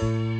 Di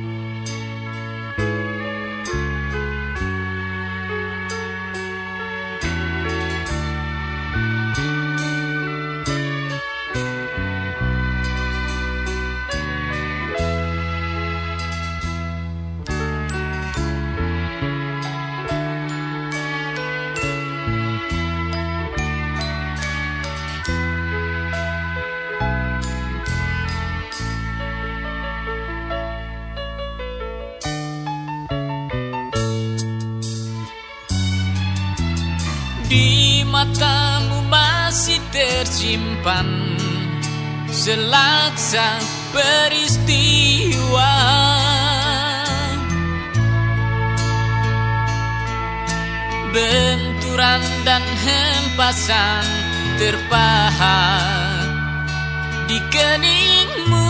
tersimpan Selaksa peristiwa. Benturan dan hempasan terpahat Di keningmu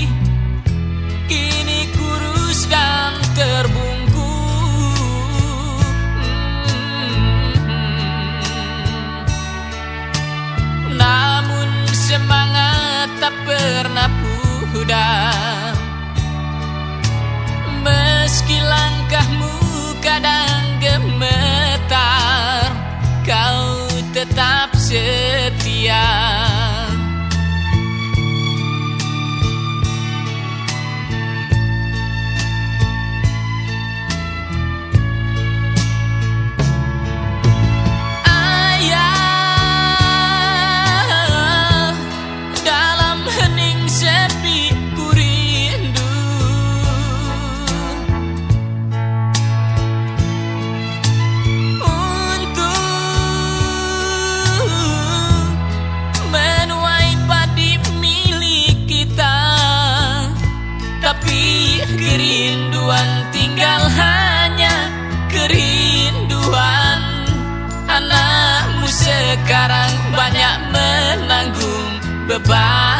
Meski langkahmu kadang beban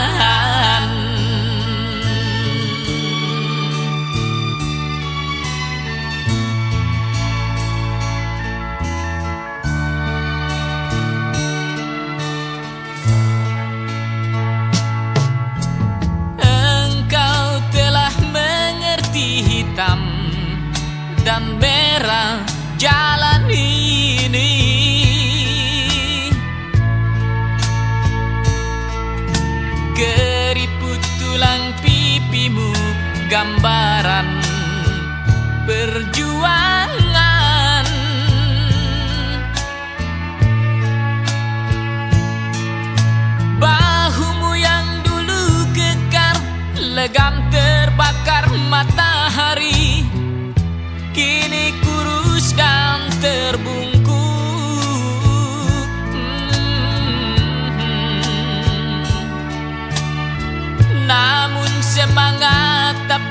gambaran perjuangan. Bahumu yang dulu kekar legam terbakar matahari. Kini kurus dan terbungkus Namun semangat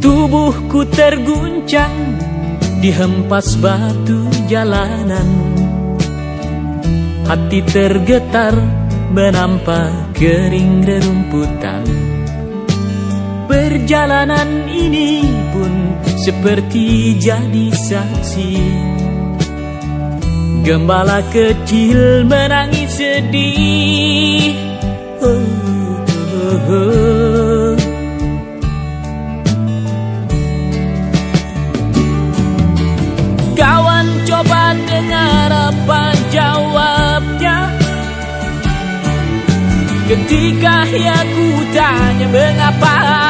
Tubuhku terguncang dihempas batu jalanan. Hati tergetar menampak kering rerumputan Perjalanan ini pun seperti jadi saksi Gembala kecil menangis sedih oh. Kawan coba dengar apa jawabnya Ketika ia ku tanya mengapa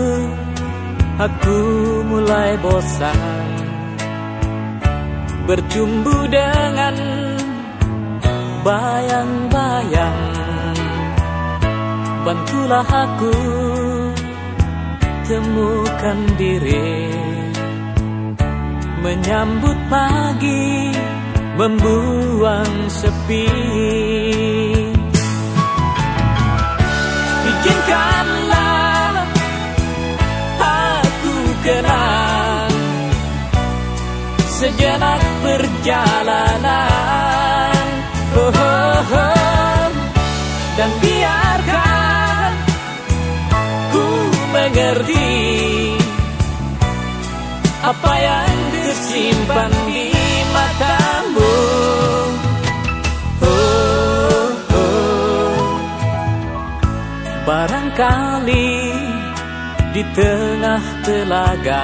Aku mulai bosan Bercumbu dengan Bayang-bayang. Bantulah aku Temukan diri Menyambut pagi Membuang sepi sejenak perjalanan oh, oh, oh. dan biarkan ku mengerti apa yang tersimpan di matamu oh, oh. barangkali di tengah telaga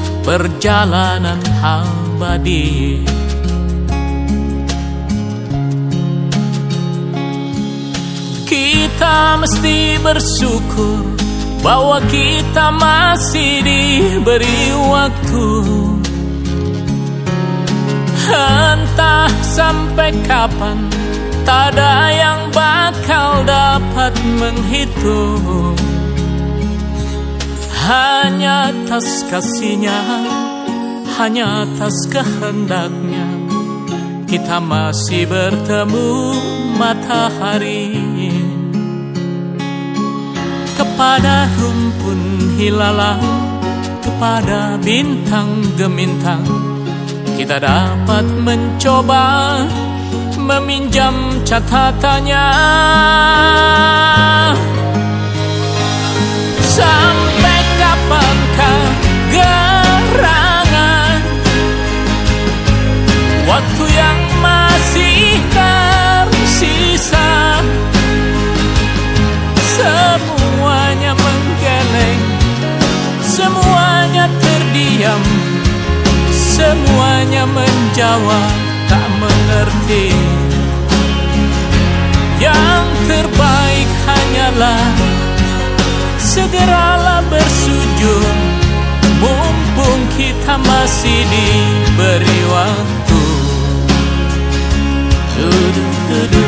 perjalanan abadi. Kita mesti bersyukur bahwa kita masih diberi waktu. Entah sampai kapan Tak ada yang bakal dapat menghitung Hanya atas kasihnya Hanya atas kehendaknya Kita masih bertemu matahari. Kepada rumpun hilalang Kepada bintang gemintang Kita dapat mencoba meminjam catatannya. Sampai gerangan Waktu yang masih tersisa Semuanya menggeleng Semuanya terdiam Semuanya menjawab tak mengerti. Yang terbaik hanyalah Segeralah bersujud Mumpung kita masih diberi waktu Dudu, dudu,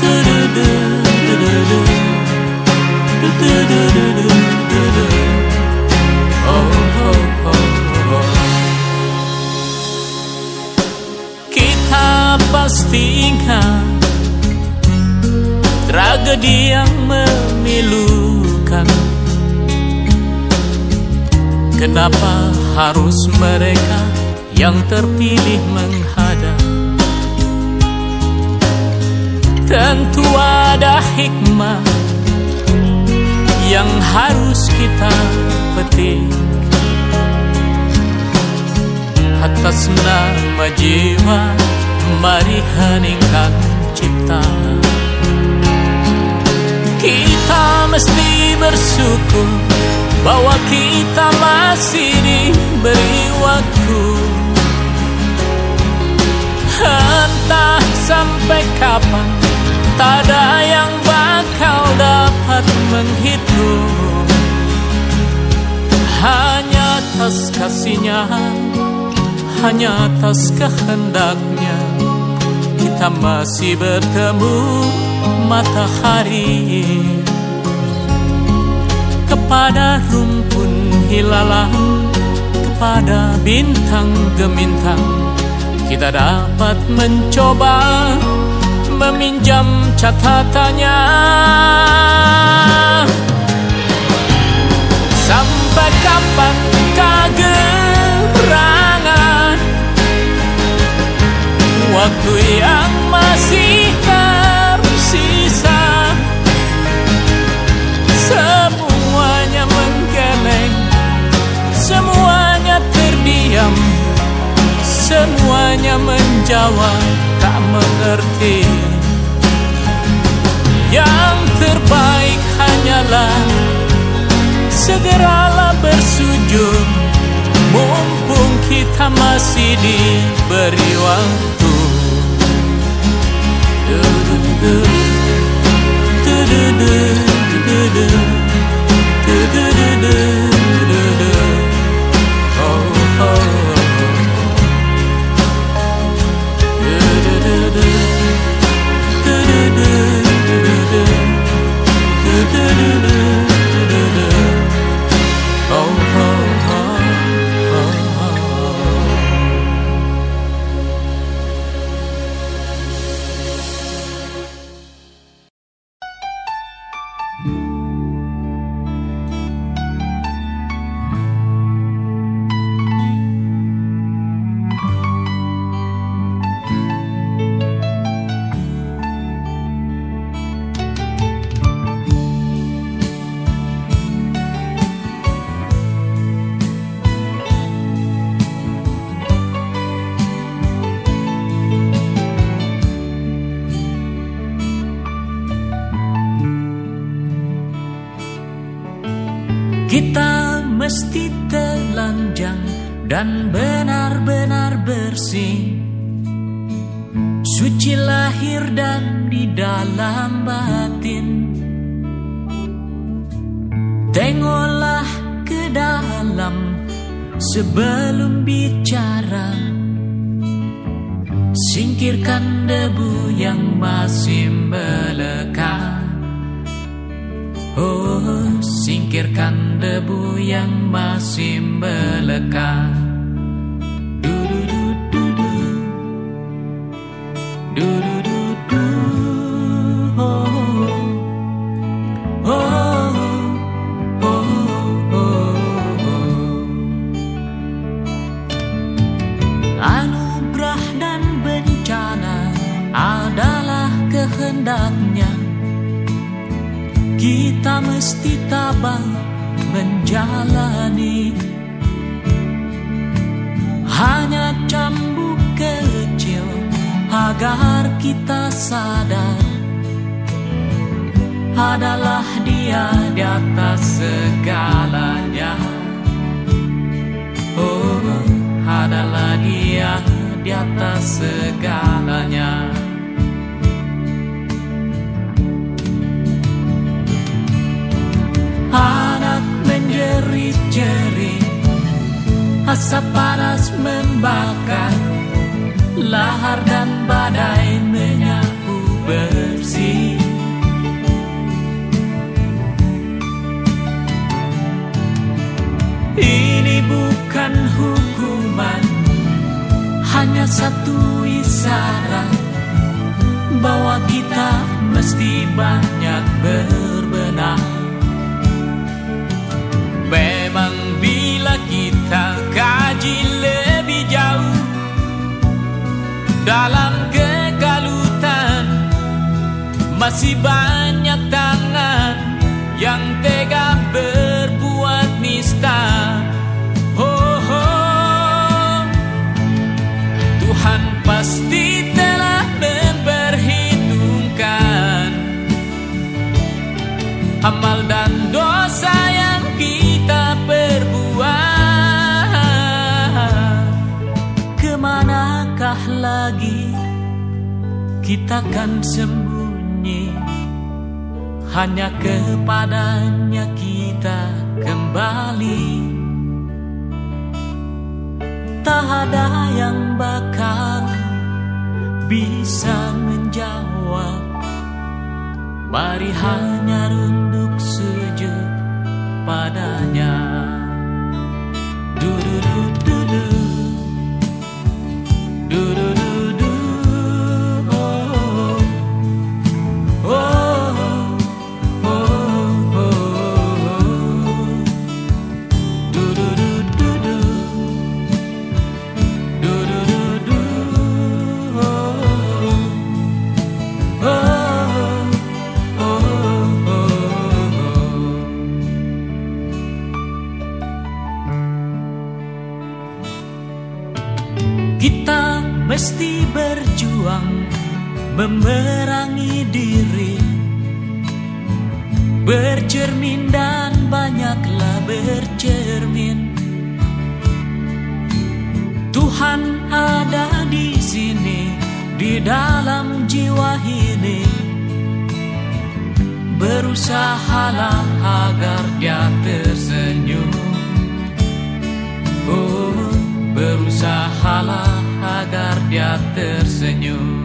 dudu, dudu, dudu, dudu, dudu, dudu, Oh, oh, oh, oh. Kita pasti ingat tragedi yang memilukan Kenapa harus mereka yang terpilih menghadap? Tentu ada hikmah yang harus kita petik. Atas nama jiwa mari heningkan ciptaan kita mesti bersyukur bahwa kita masih diberi waktu. Entah sampai kapan, tak ada yang bakal dapat menghitung. Hanya atas kasihnya, hanya atas kehendaknya, kita masih bertemu matahari kepada rumpun hilalang kepada bintang gemintang kita dapat mencoba meminjam catatannya. Sampai kapan kagerangan waktu yang masih terdiam Semuanya menjawab tak mengerti. Yang terbaik hanyalah Segeralah bersujud. Mumpung kita masih diberi waktu. Do do do do do do do to do Bercermin dan banyaklah bercermin. Tuhan ada di sini Di dalam jiwa ini. Berusahalah agar dia tersenyum. Oh, berusahalah agar dia tersenyum.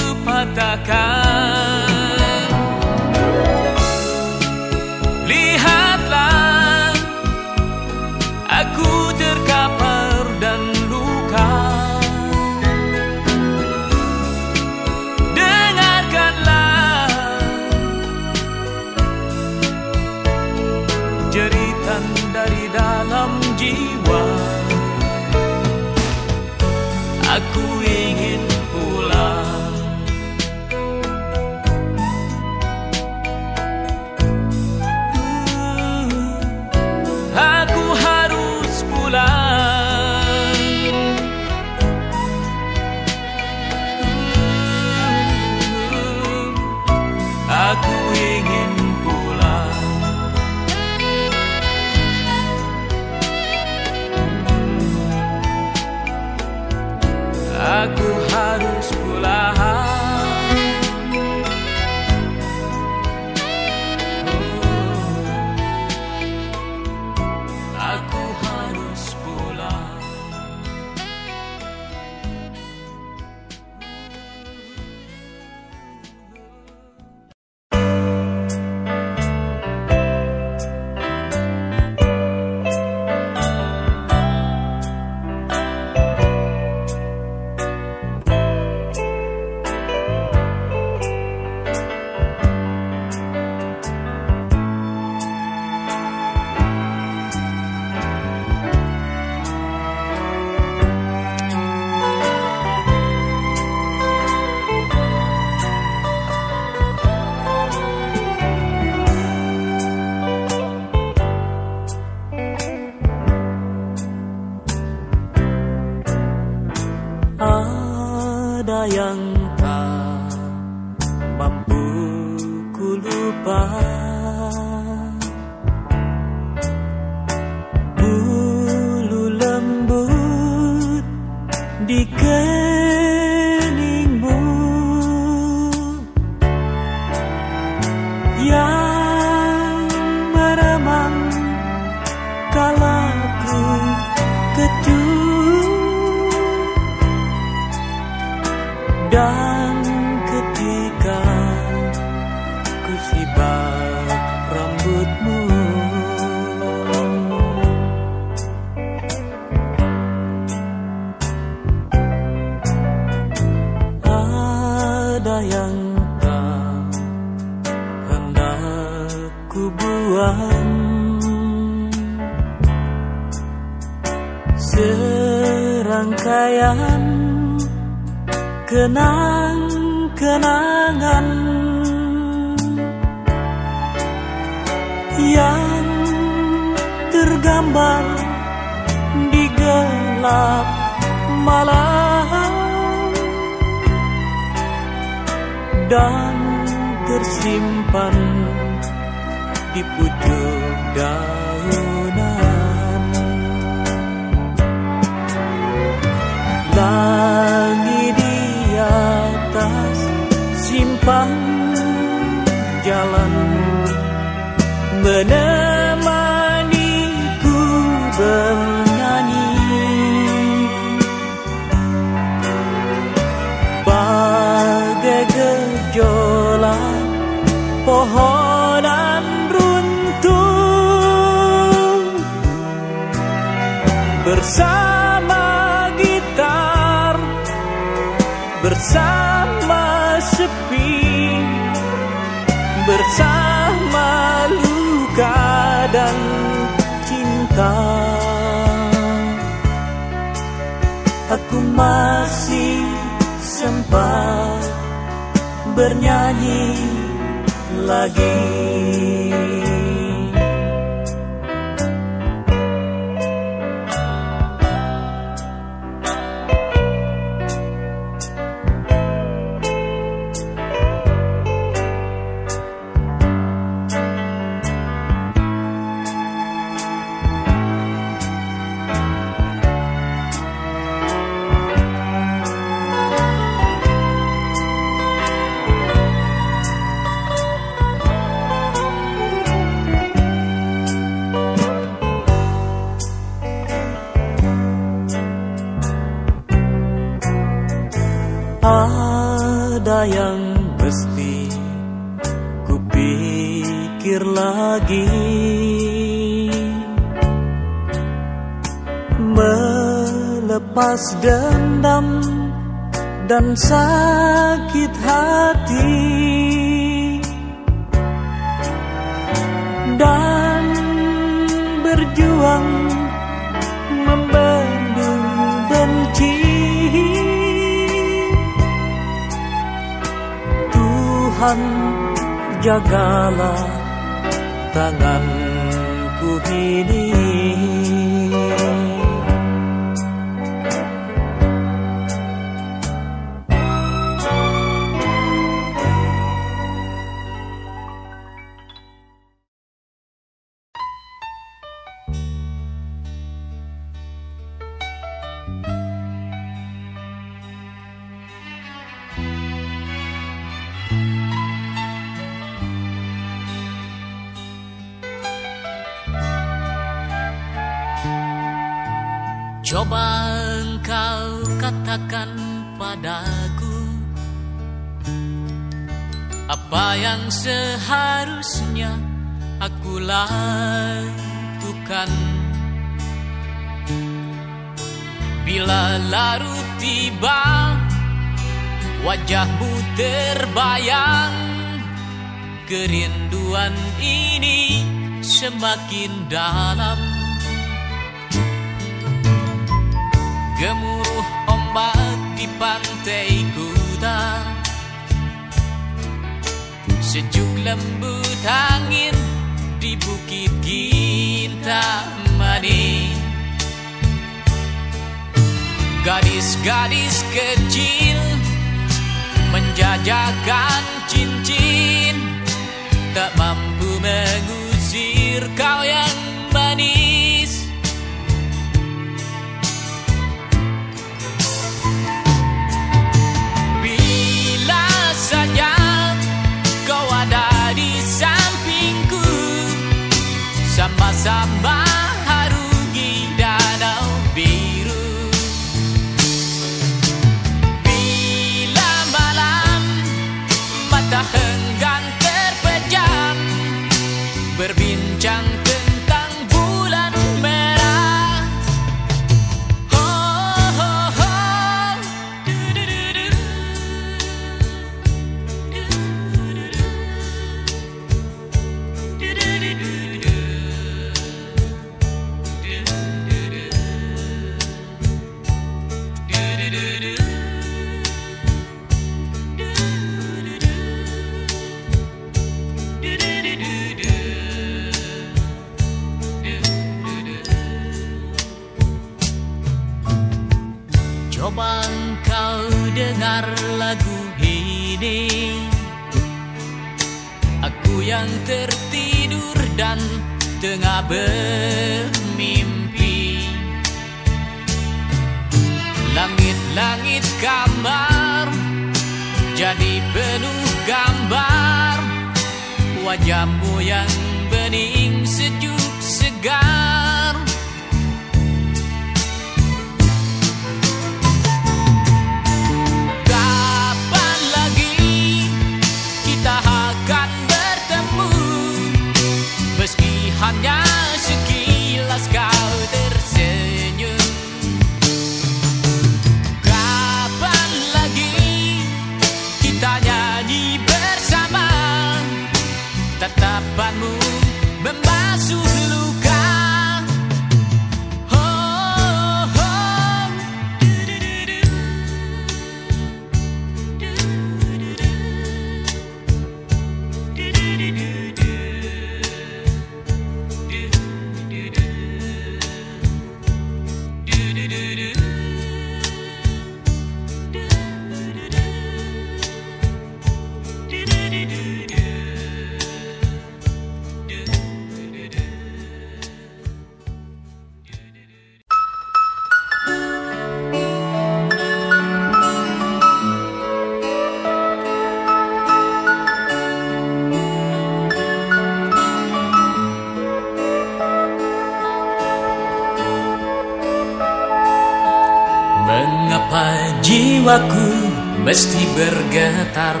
Bergetar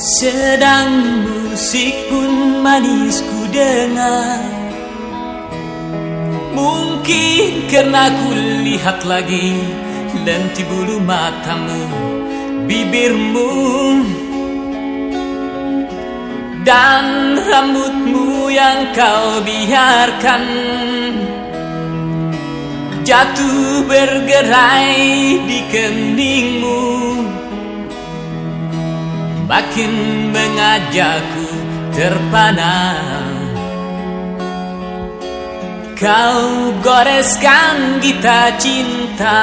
Sedang musik pun manis ku dengar. Mungkin karena ku lihat lagi Lenti bulu matamu Bibirmu. Dan rambutmu yang kau biarkan jatuh bergerai di keningmu Makin mengajakku terpana. Kau goreskan kita cinta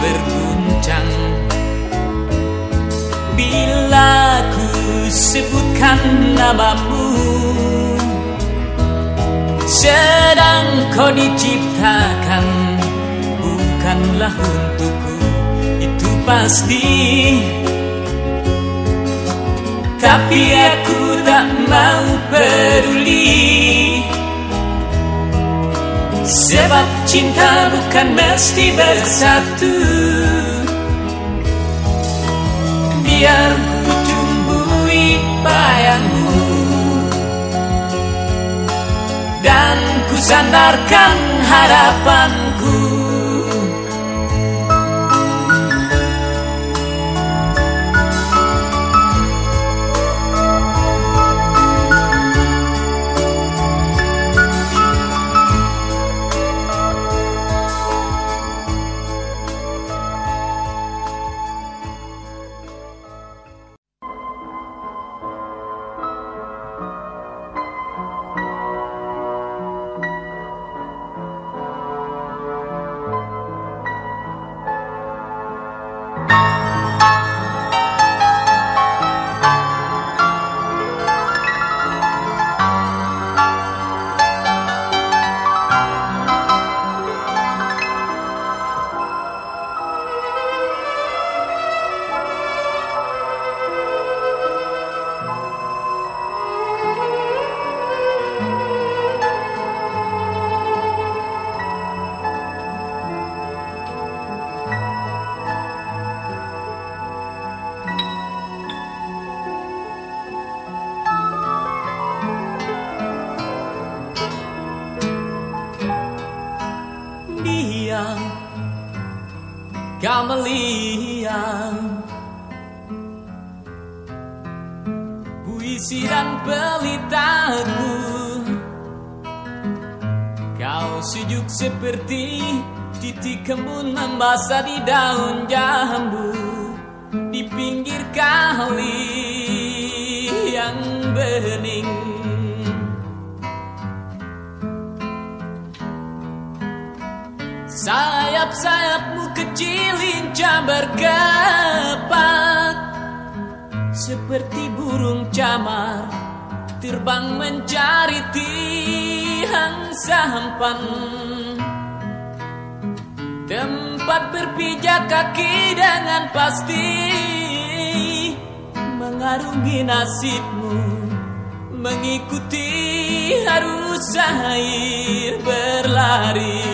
berguncang. Bila ku sebutkan namamu Sedang kau diciptakan Bukanlah untukku Itu pasti. Tapi aku tak mau peduli. Sebab cinta bukan mesti bersatu. Biar ku tumbuhi bayangmu. Dan ku sandarkan harapanku membasah di daun jambu Di pinggir kali yang bening. Sayap-sayapmu kecil lincah berkepak Seperti burung camar Terbang mencari tiang sampan Tempat berpijak kaki dengan pasti Mengarungi nasibmu Mengikuti arus air berlari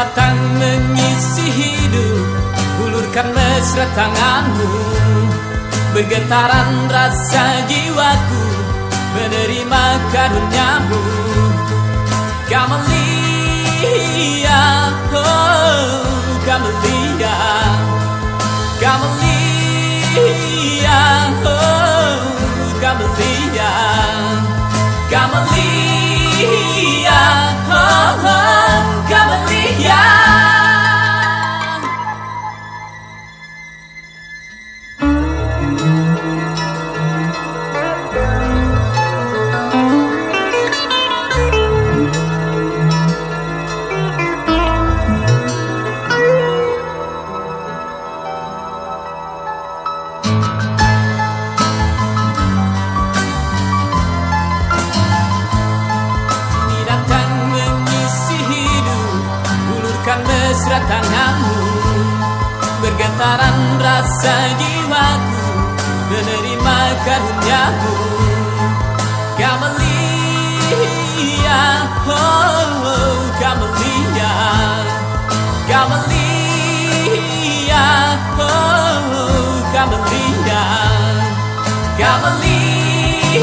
datang mengisi hidup Hulurkan mesra tanganmu. Bergetaran rasa jiwaku Menerima karuniamu. Kamelia Oh Kamelia Kamelia Oh Kamelia Kamelia Oh, oh Kan Bergetaran rasa jiwaku Menerima karuniamu Camelia Oh, oh Camelia Camelia Oh, oh Camelia Camelia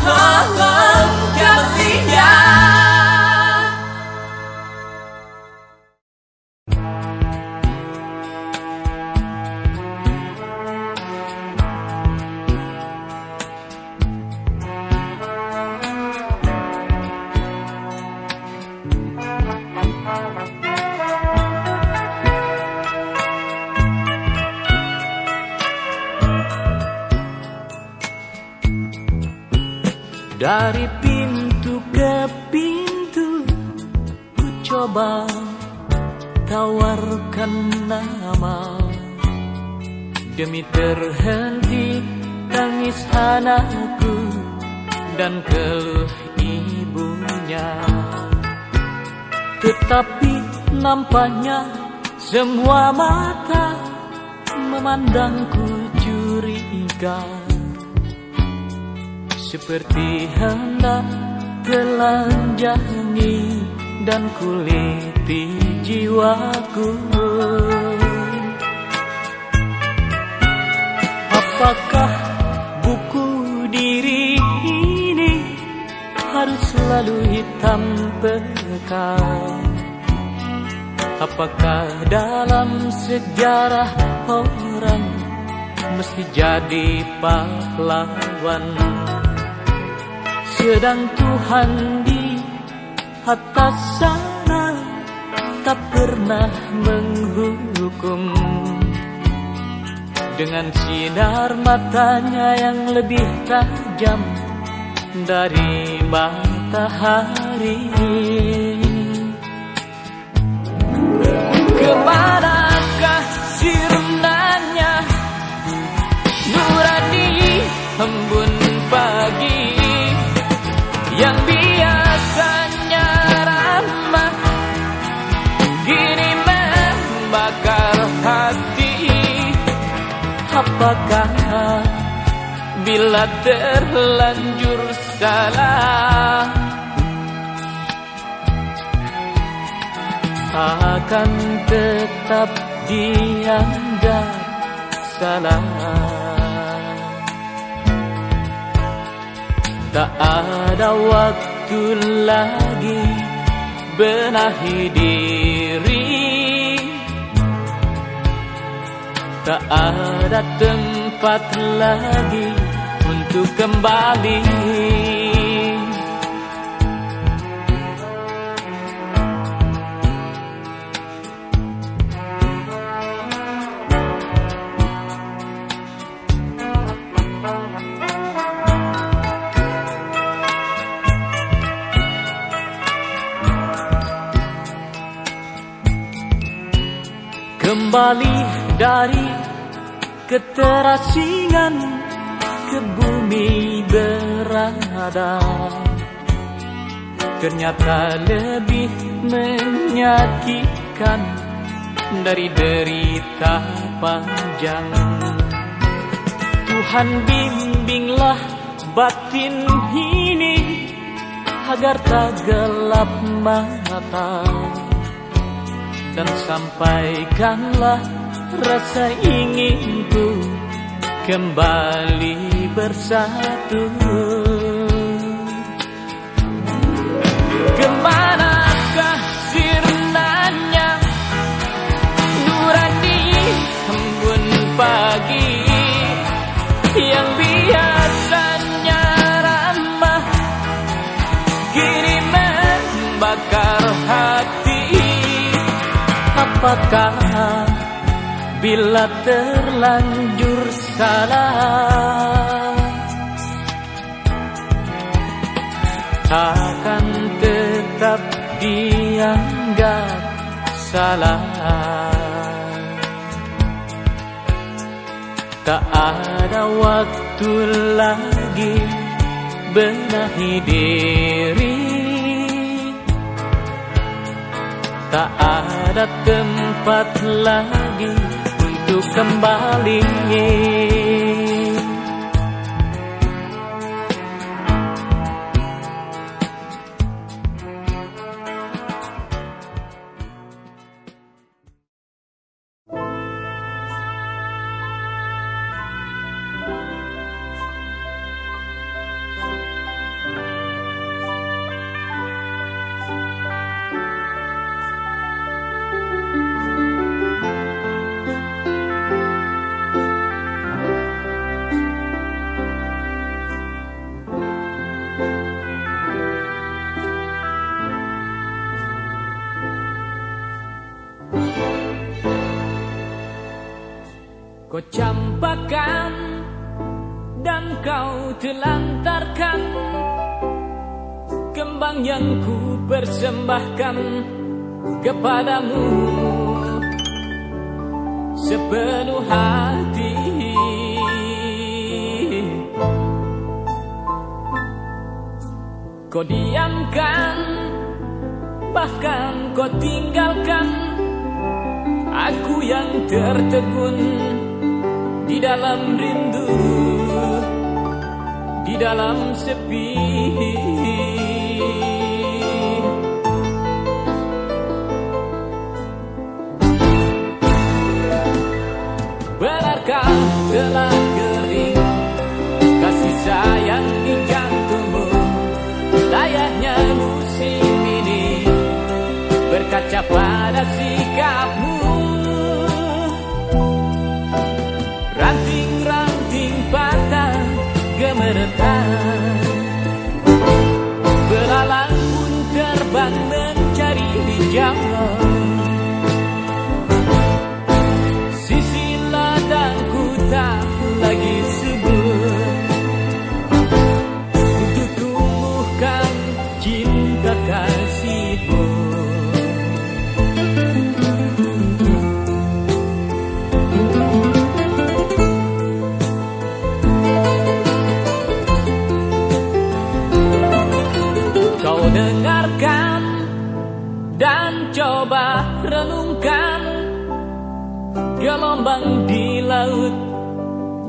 Oh, oh Camelia nampaknya semua mata Memandangku curiga. Seperti hendak telanjangi dan kuliti jiwaku. Apakah buku diri ini harus selalu hitam pekat Apakah dalam sejarah orang mesti jadi pahlawan? Sedang Tuhan di atas sana tak pernah menghukum. Dengan sinar matanya yang lebih tajam dari matahari Ke manakah sirnanya Nurani embun pagi yang biasanya ramah. Kini membakar hati. Apakah bila terlanjur salah akan tetap dianggap salah. Tak ada waktu lagi benahi diri. Tak ada tempat lagi untuk kembali Kembali dari keterasingan ke bumi berada. Ternyata lebih menyakitkan dari derita panjang. Tuhan bimbinglah batin ini agar tak gelap mata dan sampaikanlah rasa inginku kembali bersatu. dapatkah bila terlanjur salah. Akan tetap dianggap salah. Tak ada waktu lagi benahi diri. Tak ada ada tempat lagi untuk kembali. persembahkan kepadamu sepenuh hati. Kau diamkan bahkan kau tinggalkan Aku yang tertegun di dalam rindu Di dalam sepi. Yeah. laut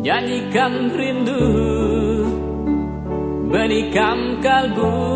Nyanyikan rindu Menikam kalbu.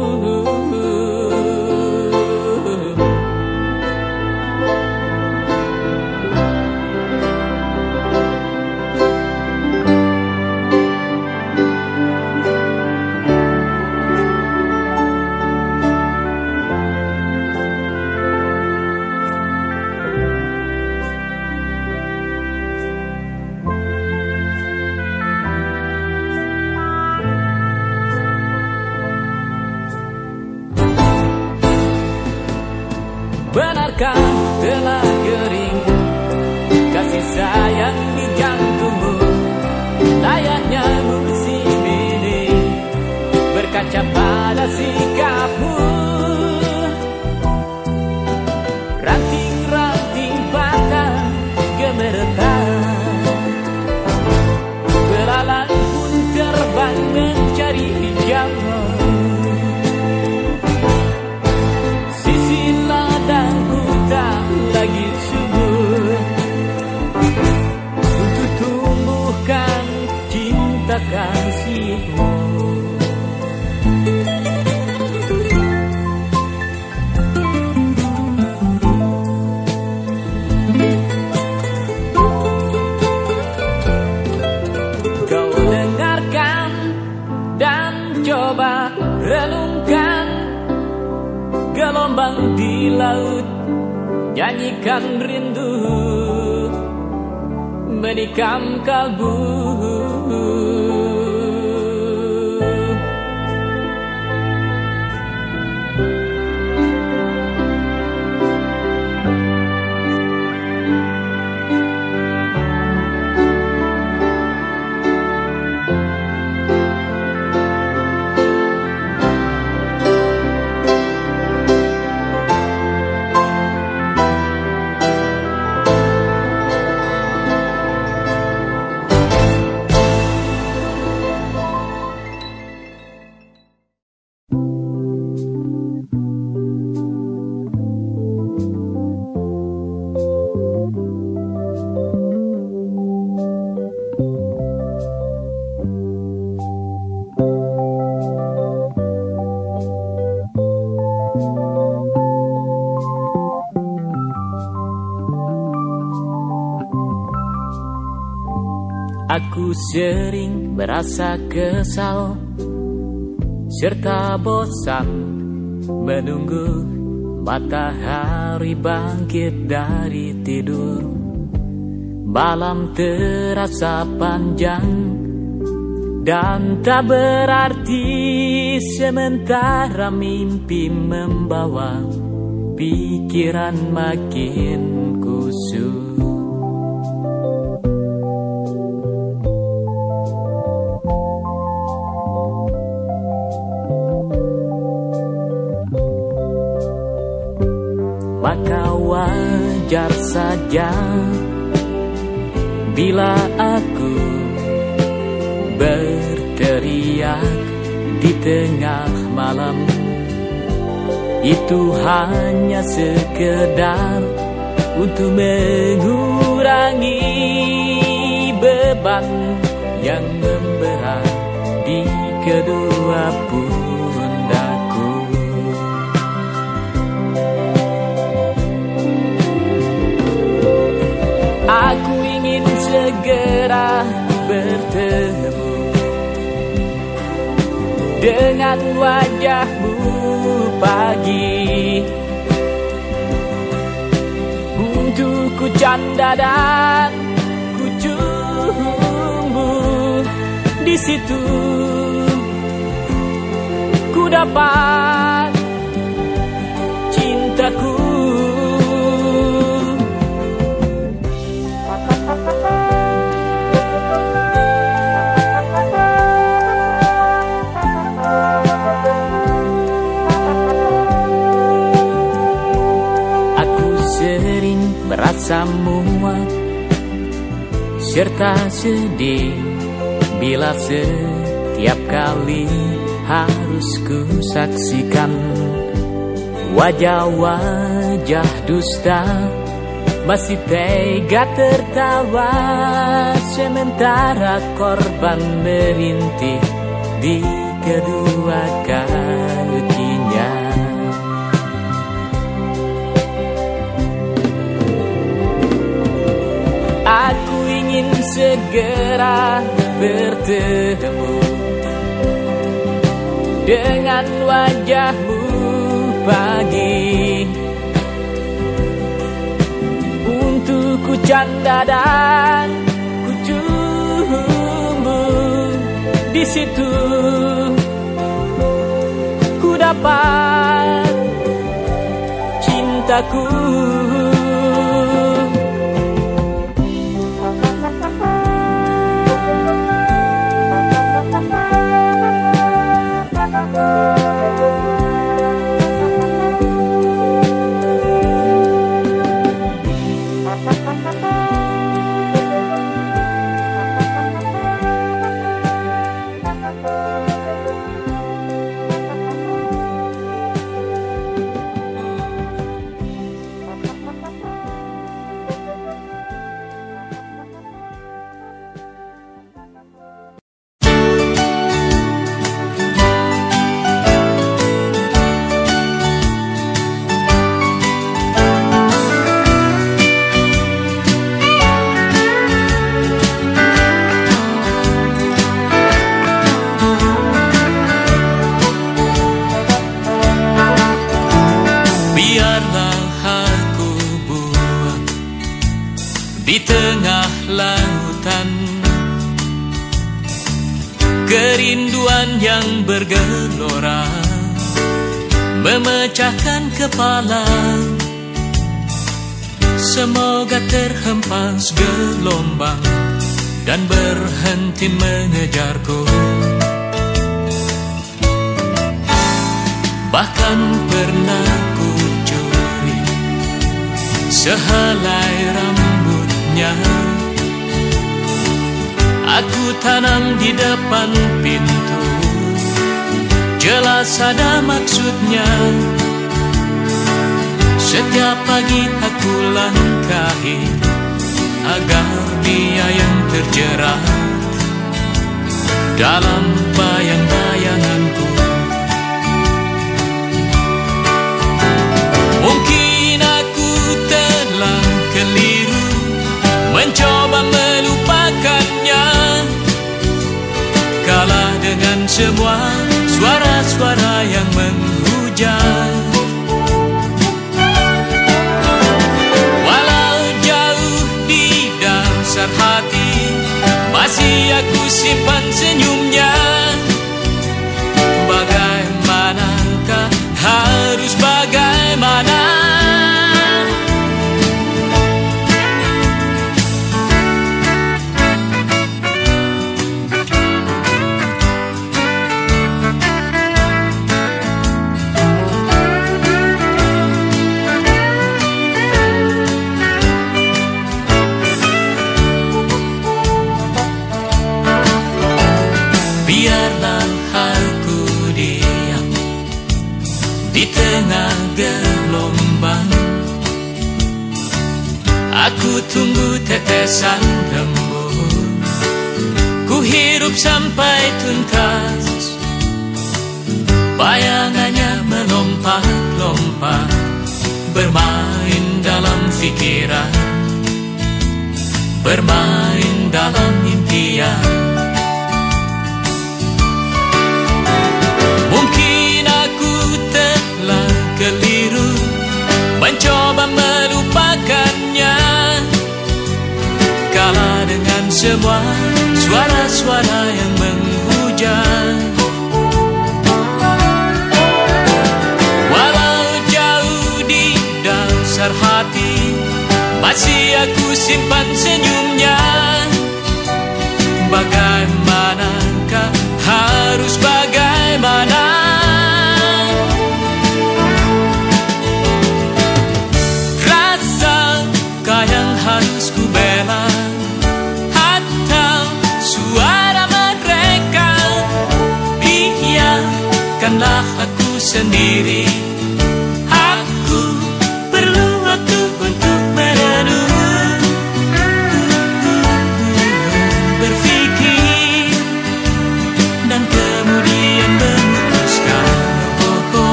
Merasa kesal serta bosan menunggu matahari bangkit dari tidur. Malam terasa panjang dan tak berarti sementara mimpi membawa pikiran makin kusut. Saja. Bila aku berteriak di tengah malam itu hanya sekedar untuk mengurangi beban yang memberat di kedua pun segera bertemu dengan wajahmu pagi. Untuk ku canda dan ku cumbu di situ. Ku dapat muak serta sedih bila setiap kali harus ku saksikan wajah-wajah dusta masih tega tertawa sementara korban merintih di kedua kakinya. Segera bertemu dengan wajahmu pagi. Untuk ku canda dan ku cumbu di situ. Ku dapat cintaku berhenti mengejarku. Bahkan pernah ku curi Sehelai rambutnya. Aku tanam di depan pintu Jelas ada maksudnya. Setiap pagi aku langkahi Agar dia yang terjerat dalam bayang-bayanganku Mungkin aku telah keliru mencoba melupakannya. Kalah dengan semua suara-suara yang menghujat. masih aku simpan senyumnya. Tetesan embun Ku hidup sampai tuntas. Bayangannya melompat-lompat. Bermain dalam pikiran Bermain dalam impian semua suara-suara yang menghujat Walau jauh di dasar hati Masih aku simpan senyumnya. Bagaimanakah harus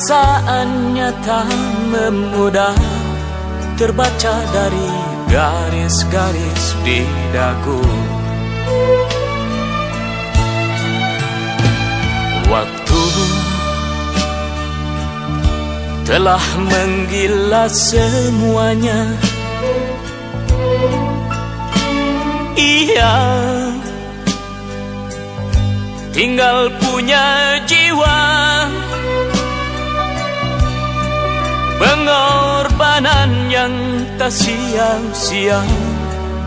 Keperkasaannya tak memudah Terbaca dari garis-garis di dagu. Waktu telah menggila semuanya. Ia tinggal punya jiwa Pengorbanan yang tak sia-sia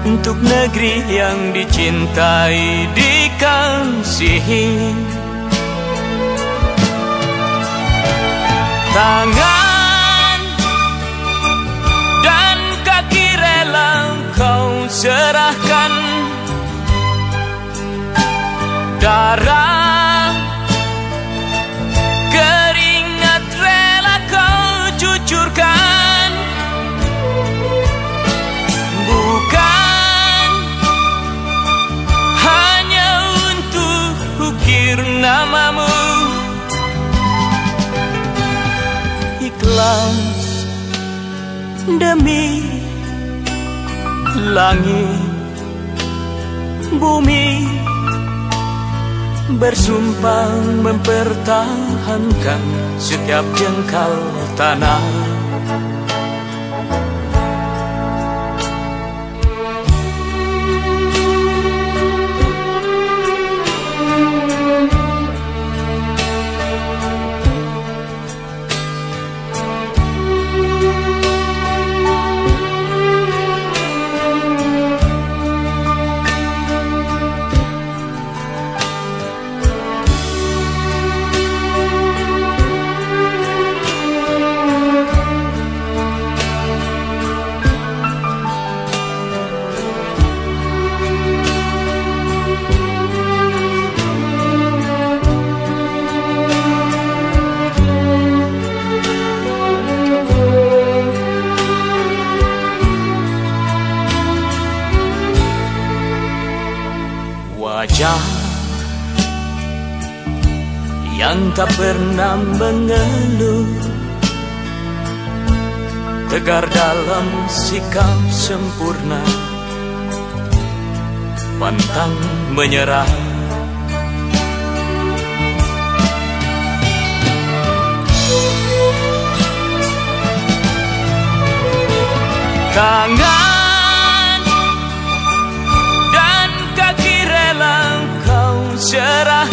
Untuk negeri yang dicintai, dikasihi. Tangan dan kaki rela kau serahkan. Darah cucurkan Bukan. Hanya untuk ukir namamu. Ikhlas demi langit bumi. Bersumpah mempertahankan setiap jengkal tanah mengeluh. Tegar dalam sikap sempurna. Pantang menyerah. Tangan dan kaki rela kau serahkan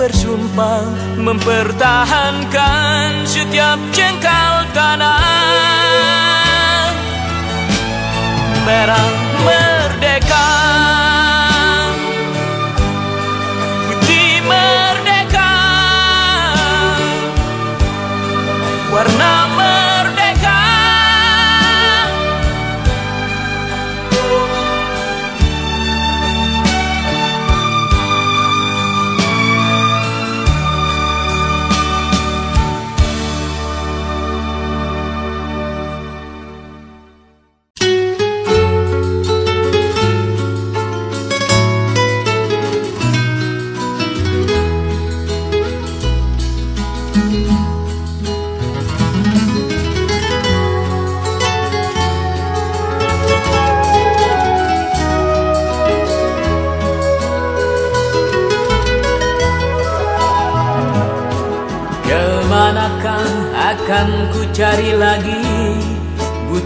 bersumpah mempertahankan setiap jengkal tanah. Merah merdeka. Putih merdeka. Warna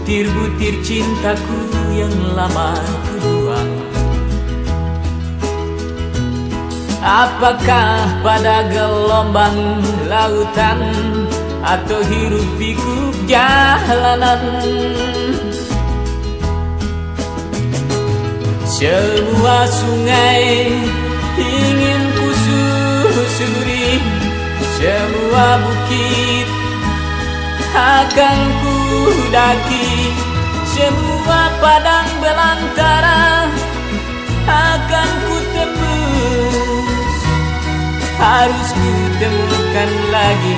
Butir-butir cintaku yang lama ku buang Apakah pada gelombang lautan Atau hirup pikuk jalanan? Semua sungai ingin ku susuri Semua bukit akan ku daki Semua padang belantara akan ku tembus Harus ku temukan lagi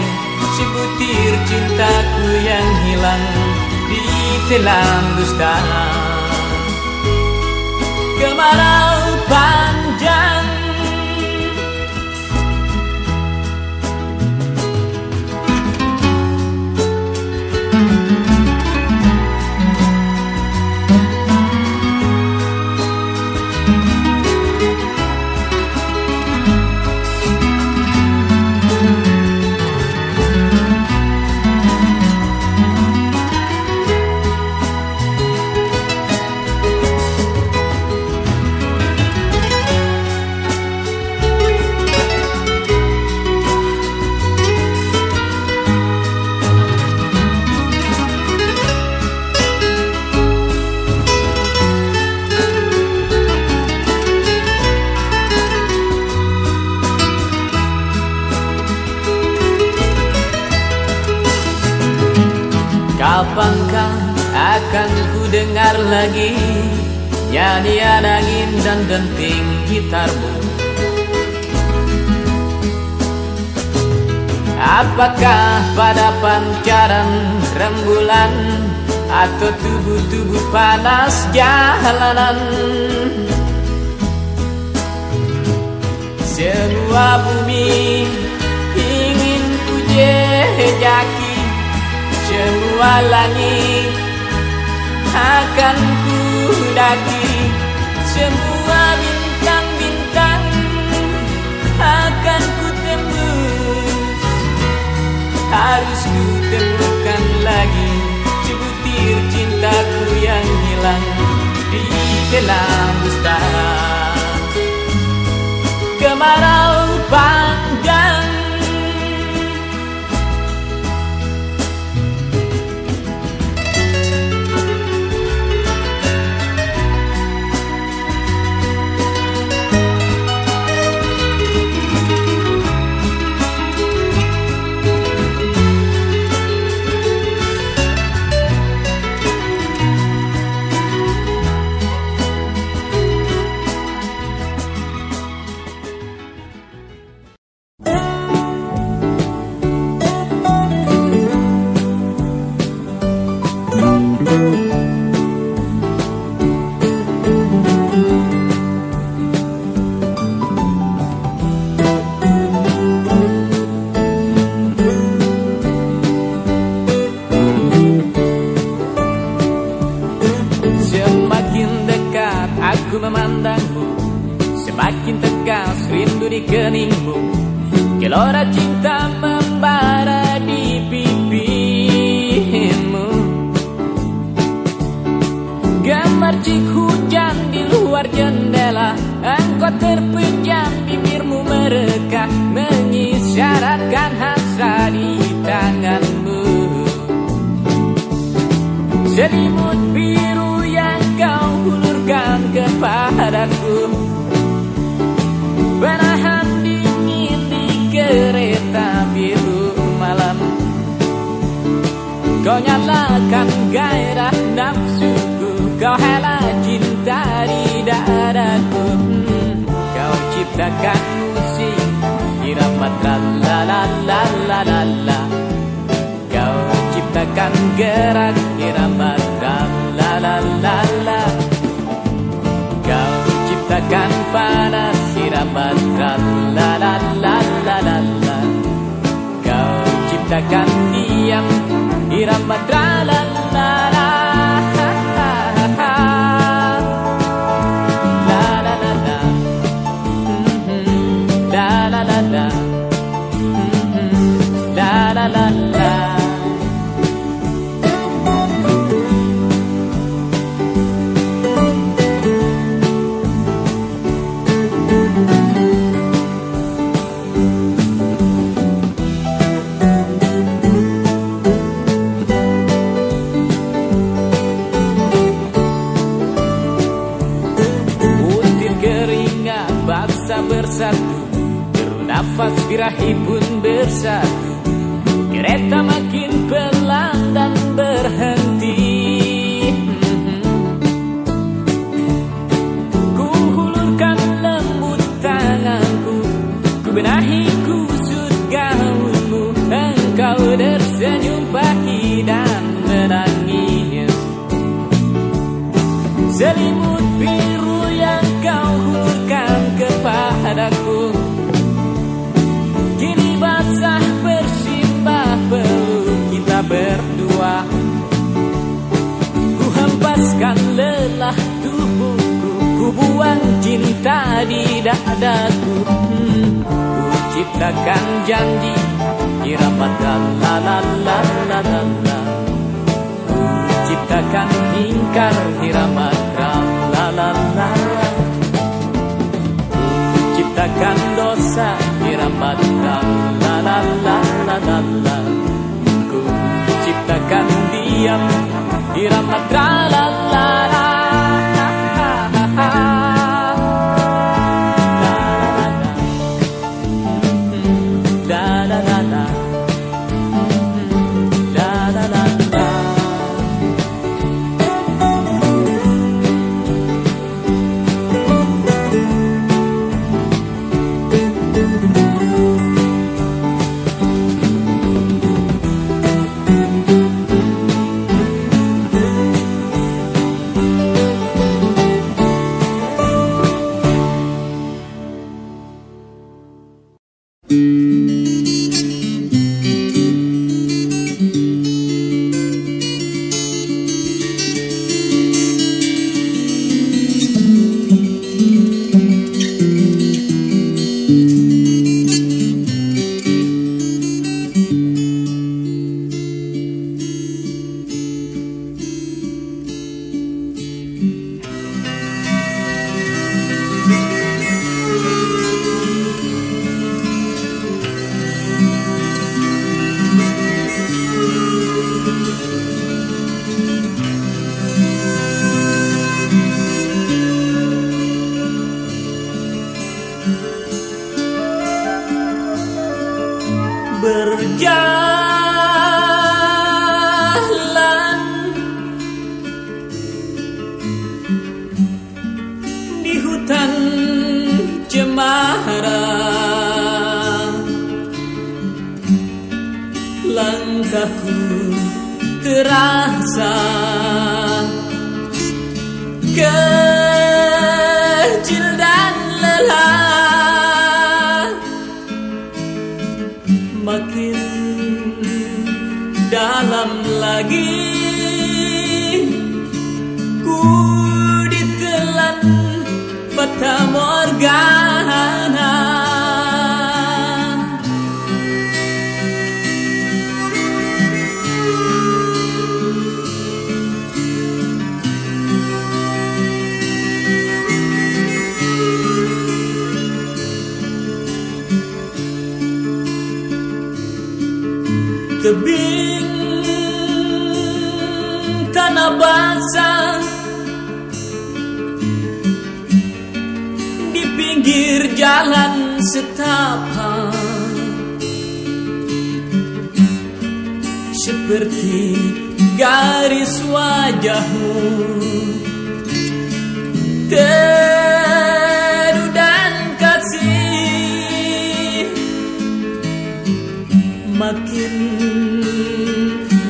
sebutir cintaku yang hilang di telan dusta. Kemarau panjang denting gitarmu. Apakah pada pancaran rembulan Atau tubuh-tubuh panas jalanan? Semua bumi ingin ku jejaki Semua langit akan ku daki Harus ku temukan lagi. Sebutir cintaku yang hilang Di dalam dusta Kemarau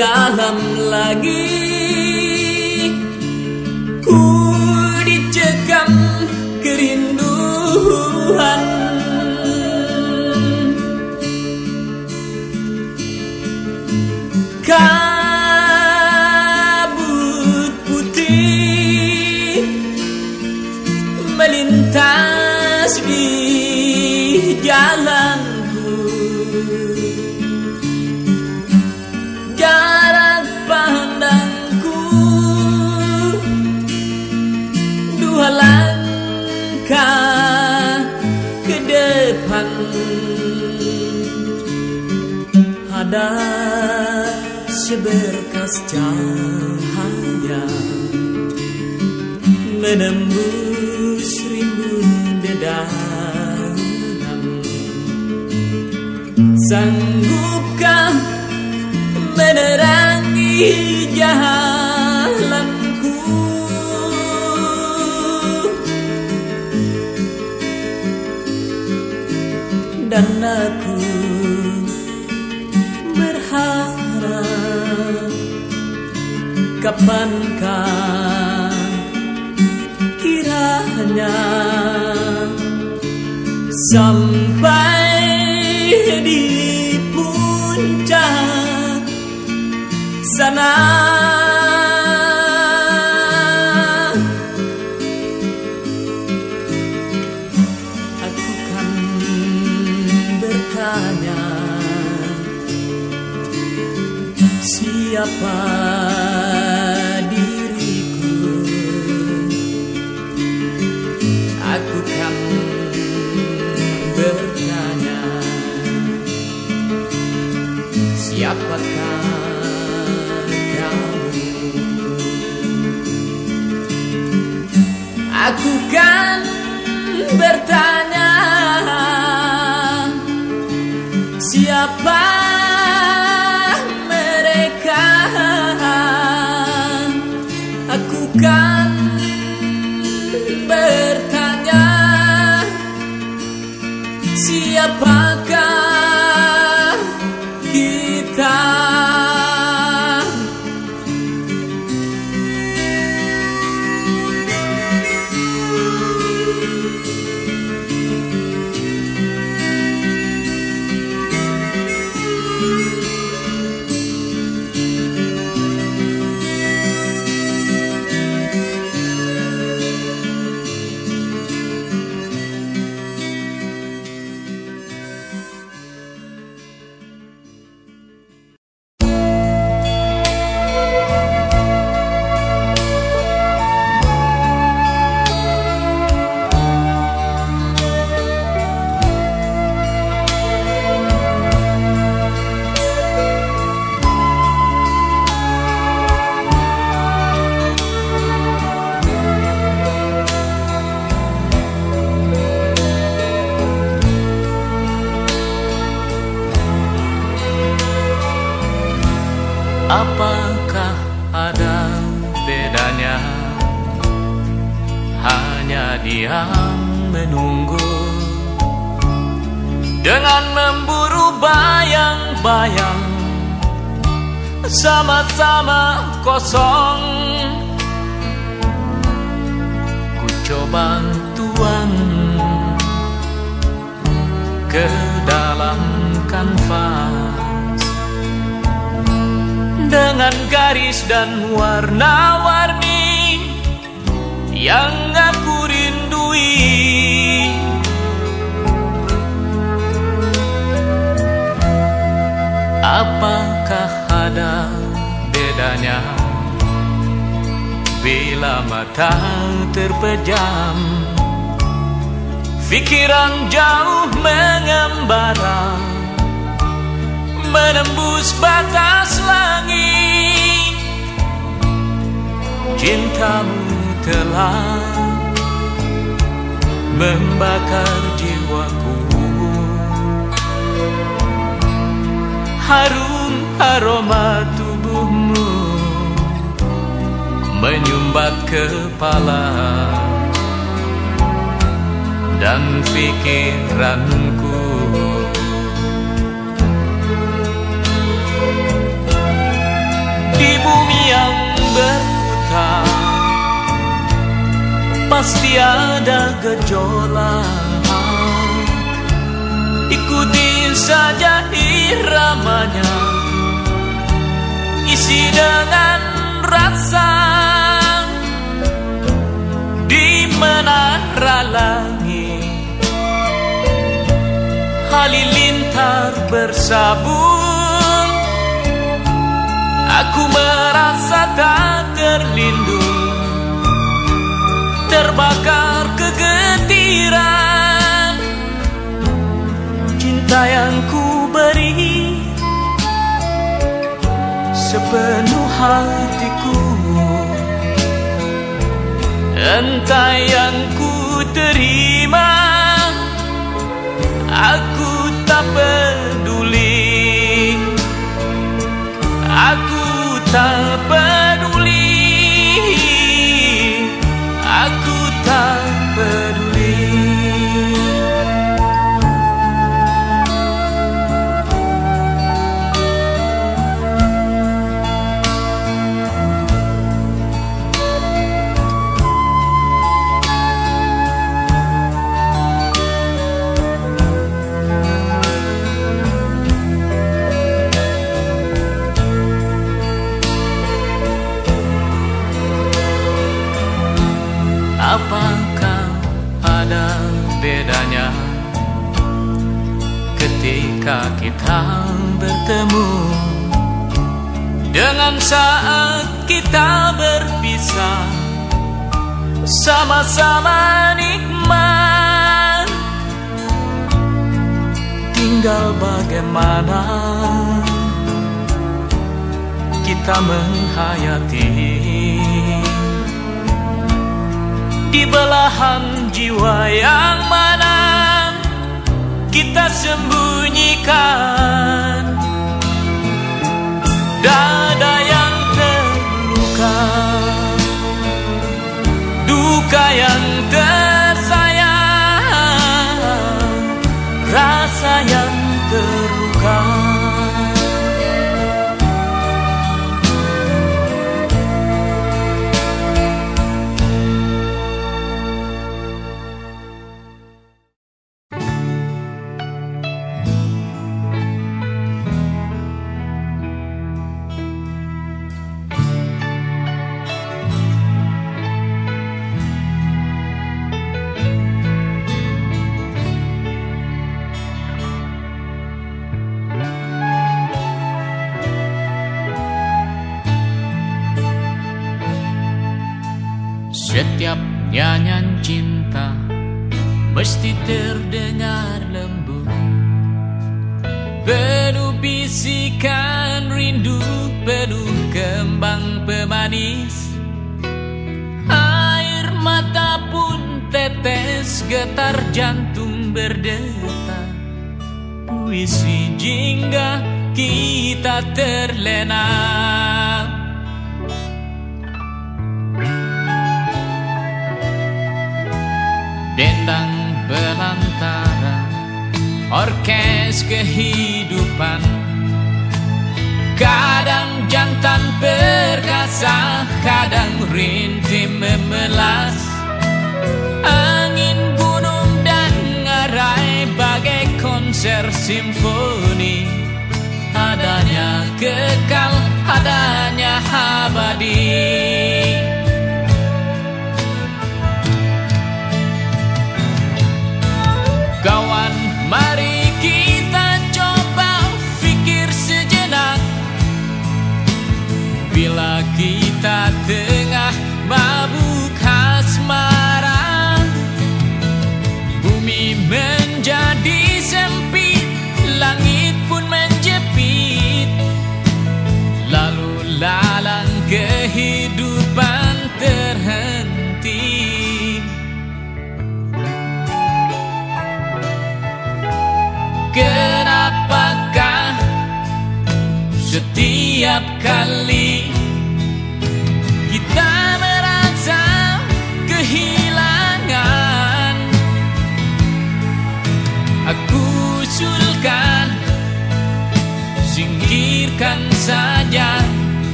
dalam lagi. kilas cahaya menembus rimbun dedaunan sanggupkah menerangi jalanku dan korbankan kiranya sampai di puncak sana. vaca.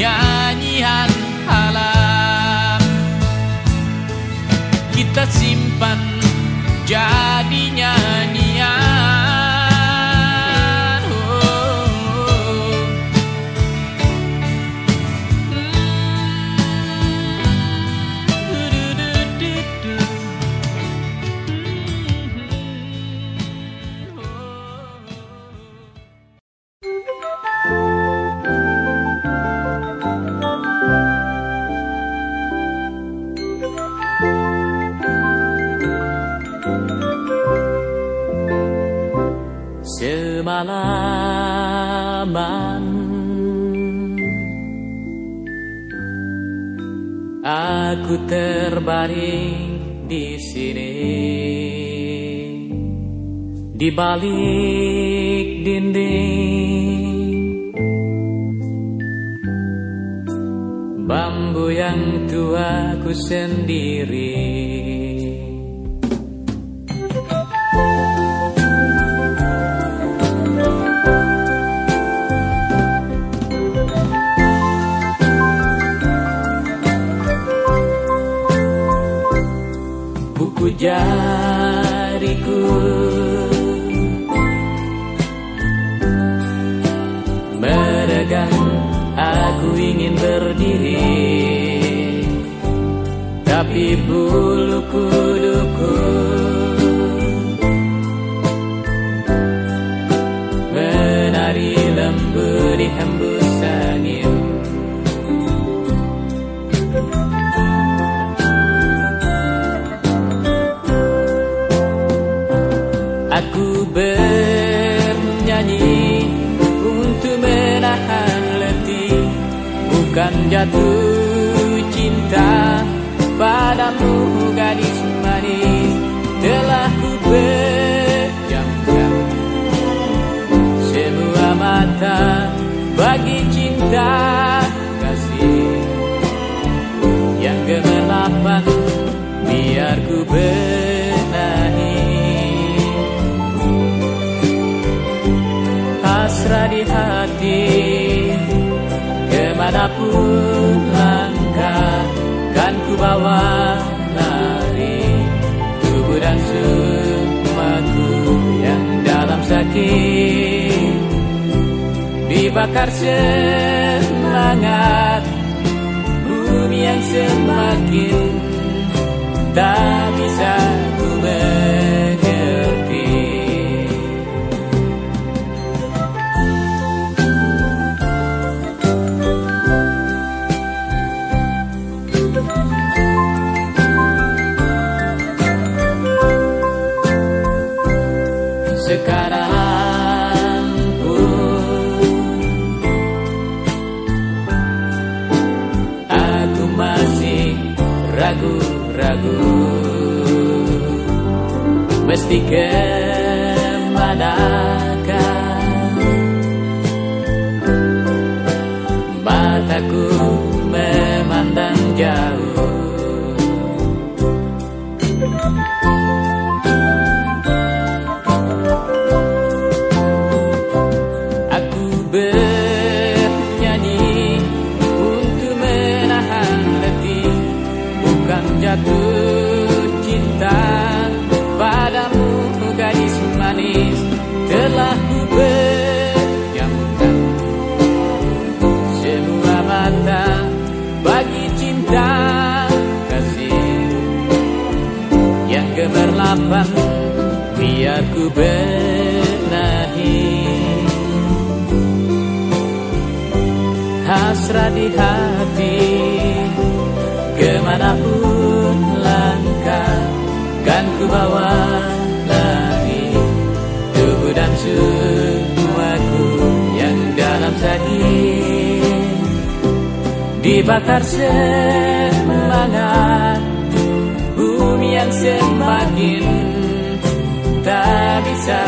nyanyian alam. Kita simpan jadi nyanyi. terbaring di sini. Di balik dinding bambu yang tua ku sendiri. hulu kuduku. Menari lembut di hembus angin Aku bernyanyi untuk menahan letih. Bukan jatuh cinta tubuh gadis manis telah ku pejamkan. Semua mata bagi cinta kasih. Yang gemerlapan biar ku benahi. Hasrat di hati ke mana pun langkah kan ku bawa. Sakit dibakar semangat bumi yang semakin tak bisa mesti ke manakah? Mataku gemerlapan biar ku benahi. Hasrah di hati ke mana pun langkah kan ku bawa lari tubuh dan semuaku yang dalam sakit dibakar semangat yang semakin tak bisa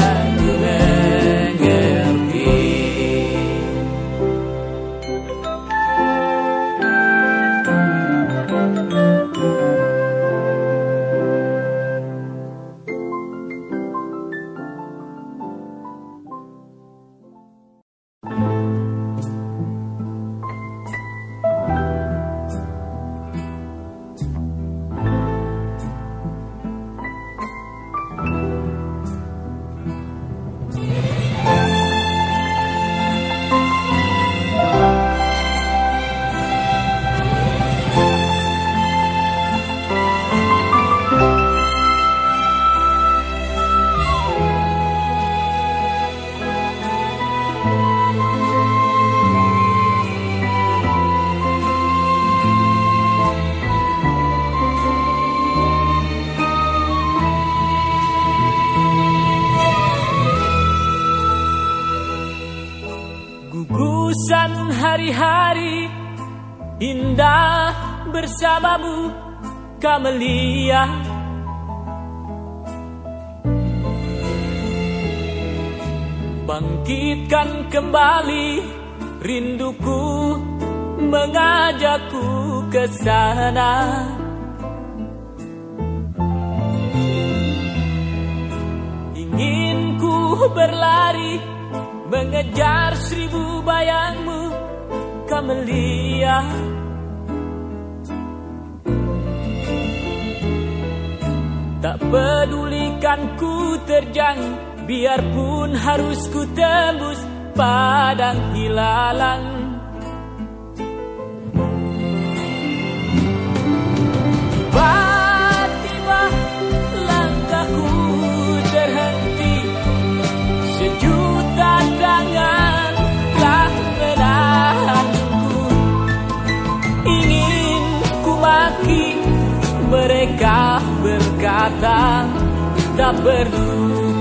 kembali. Rinduku mengajakku ke sana. Ingin ku berlari mengejar seribu bayangmu Kamelia. Tak pedulikan ku terjang Biarpun harus ku tembus padang hilalang. Tiba-tiba langkahku terhenti. Sejuta tangan telah menahanku. Ingin ku maki mereka berkata Tak perlu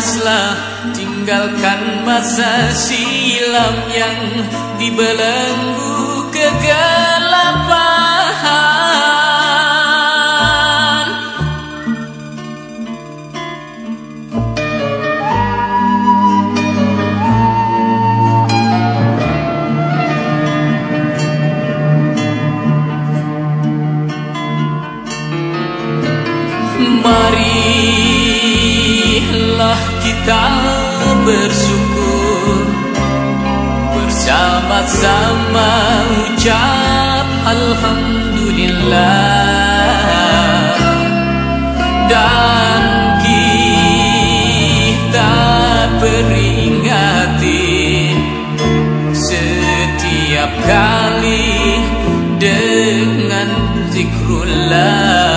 Berkemaslah tinggalkan masa silam yang dibelenggu sama ucap Alhamdulillah. Dan kita peringati Setiap kali dengan zikrullah.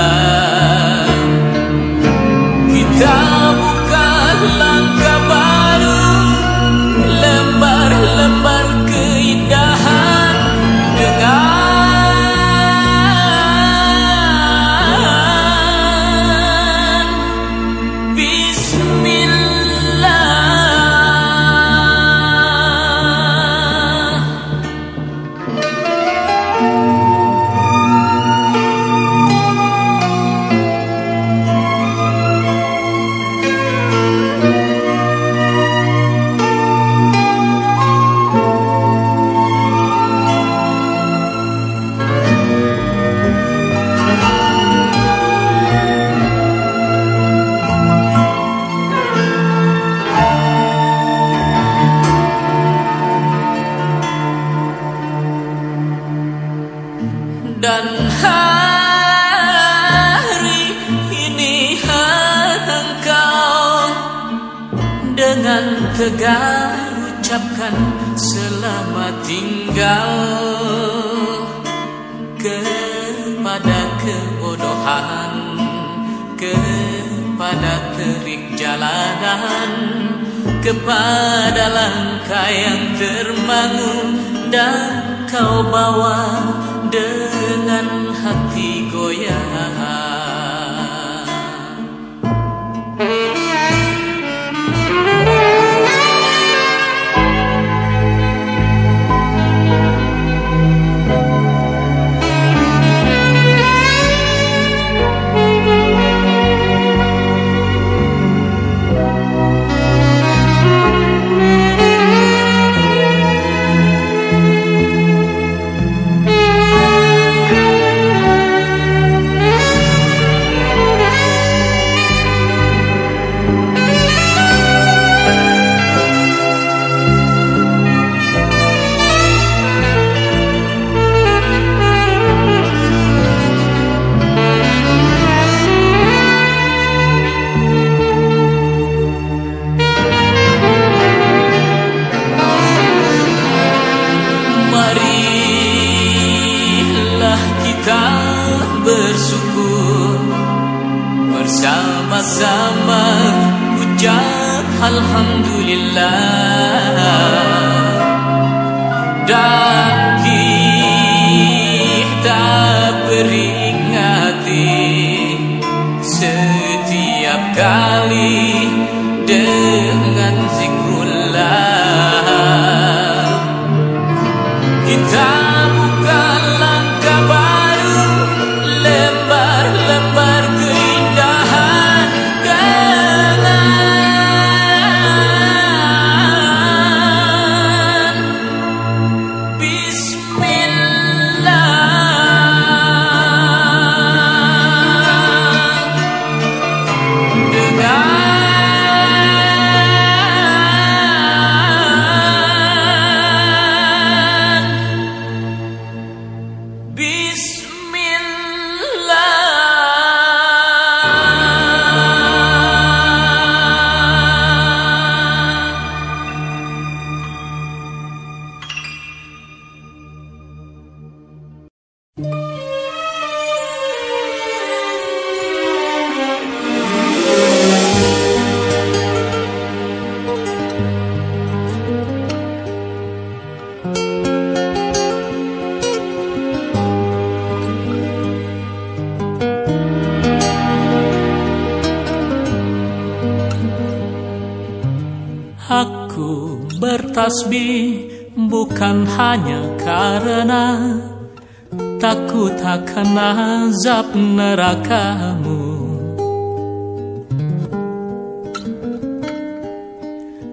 nerakamu.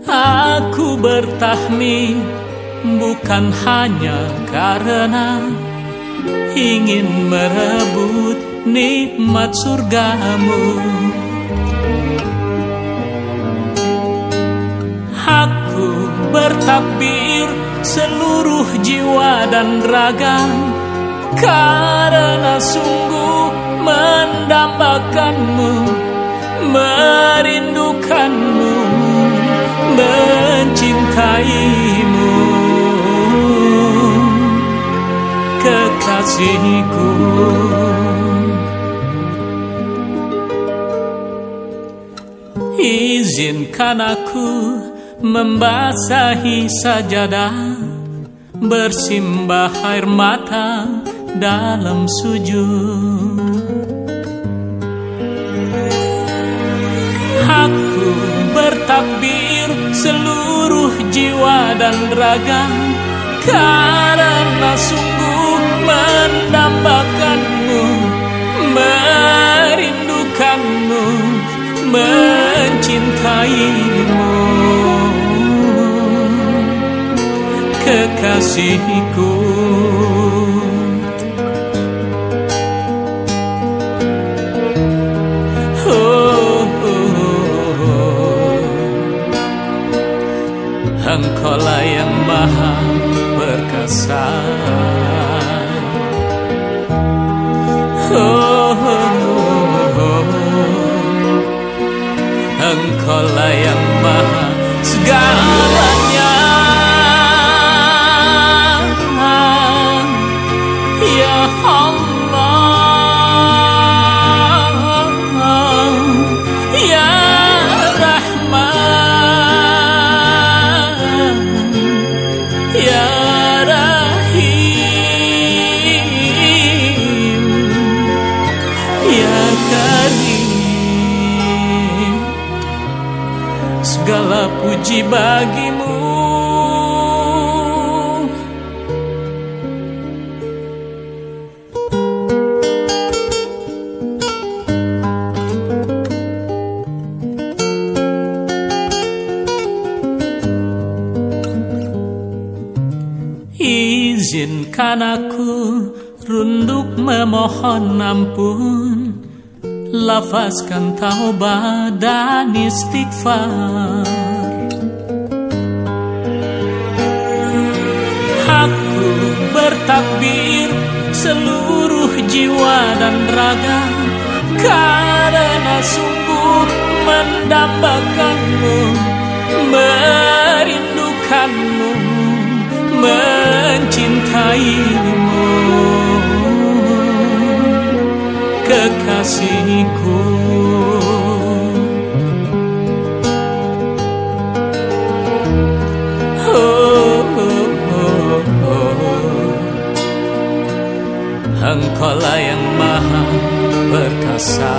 Aku bertahmi bukan hanya karena ingin merebut nikmat surgamu. mendambakanmu Merindukanmu Mencintaimu. Kekasihku. Izinkan aku membasahi sajadah Bersimbah air mata dalam sujud. Bertakbir seluruh jiwa dan raga Karena sungguh mendambakanmu Merindukanmu Mencintaimu. Kekasihku maha perkasa oh, oh, oh. Engkaulah yang maha segalanya Lafazkan taubat dan istighfar. Aku bertakbir seluruh jiwa dan raga Karena sungguh mendambakanmu Merindukanmu Mencintaimu Kekasihku Oh, oh. Engkaulah yang maha perkasa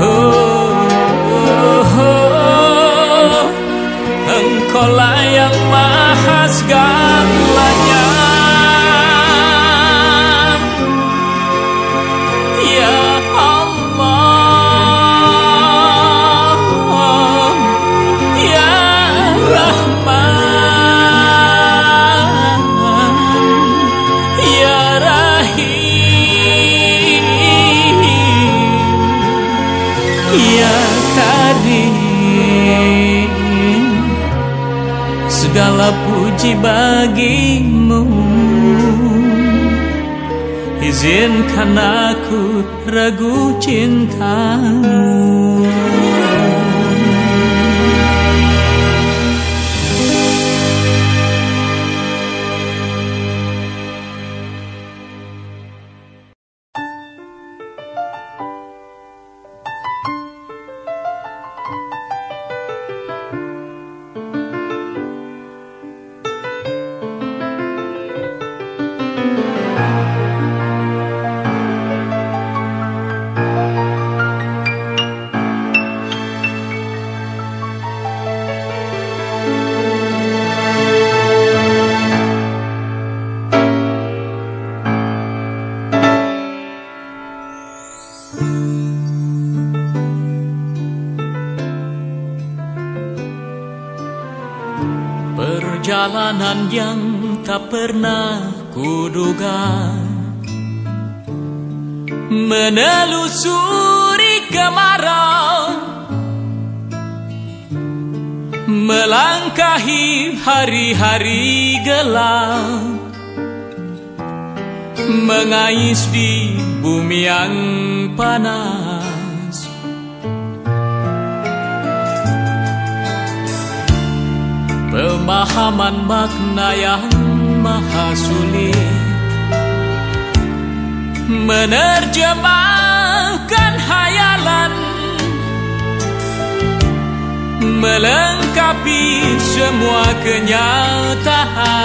oh. Engkaulah yang maha segalanya puji bagimu. Izinkan aku ragu cintamu hari-hari gelap Mengais di bumi yang panas. Pemahaman makna yang maha sulit Menerjemahkan hayalan Melengkapi semua kenyataan.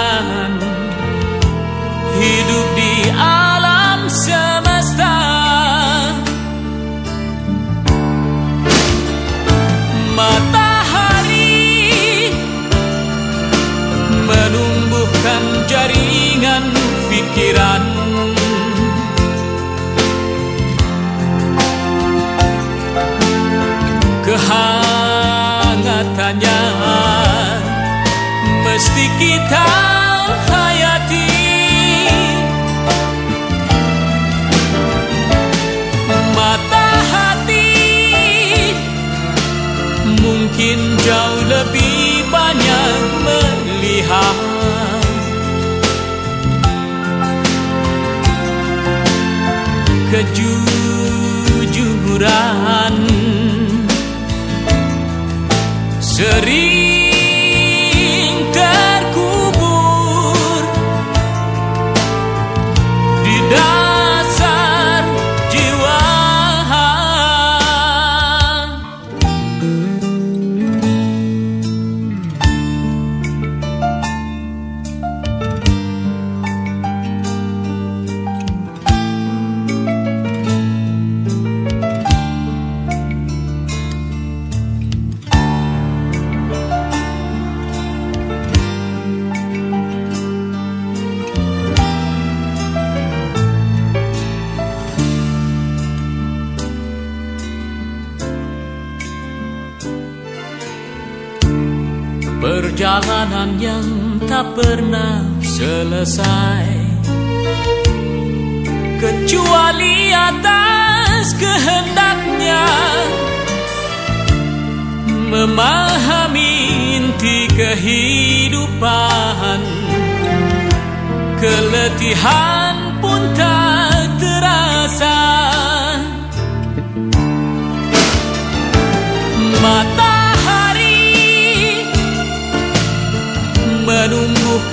Hidup di alam semesta. Matahari Menumbuhkan jaringan pikiran Kita hayati. Mata hati Mungkin jauh lebih banyak melihat. Kejujuran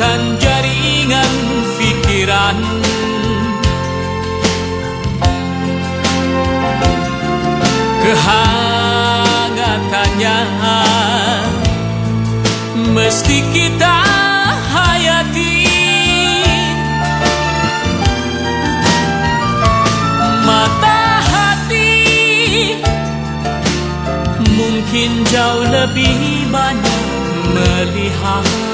menumbuhkan jaringan pikiran. Kehangatannya mesti kita hayati. Mata hati mungkin jauh lebih banyak melihat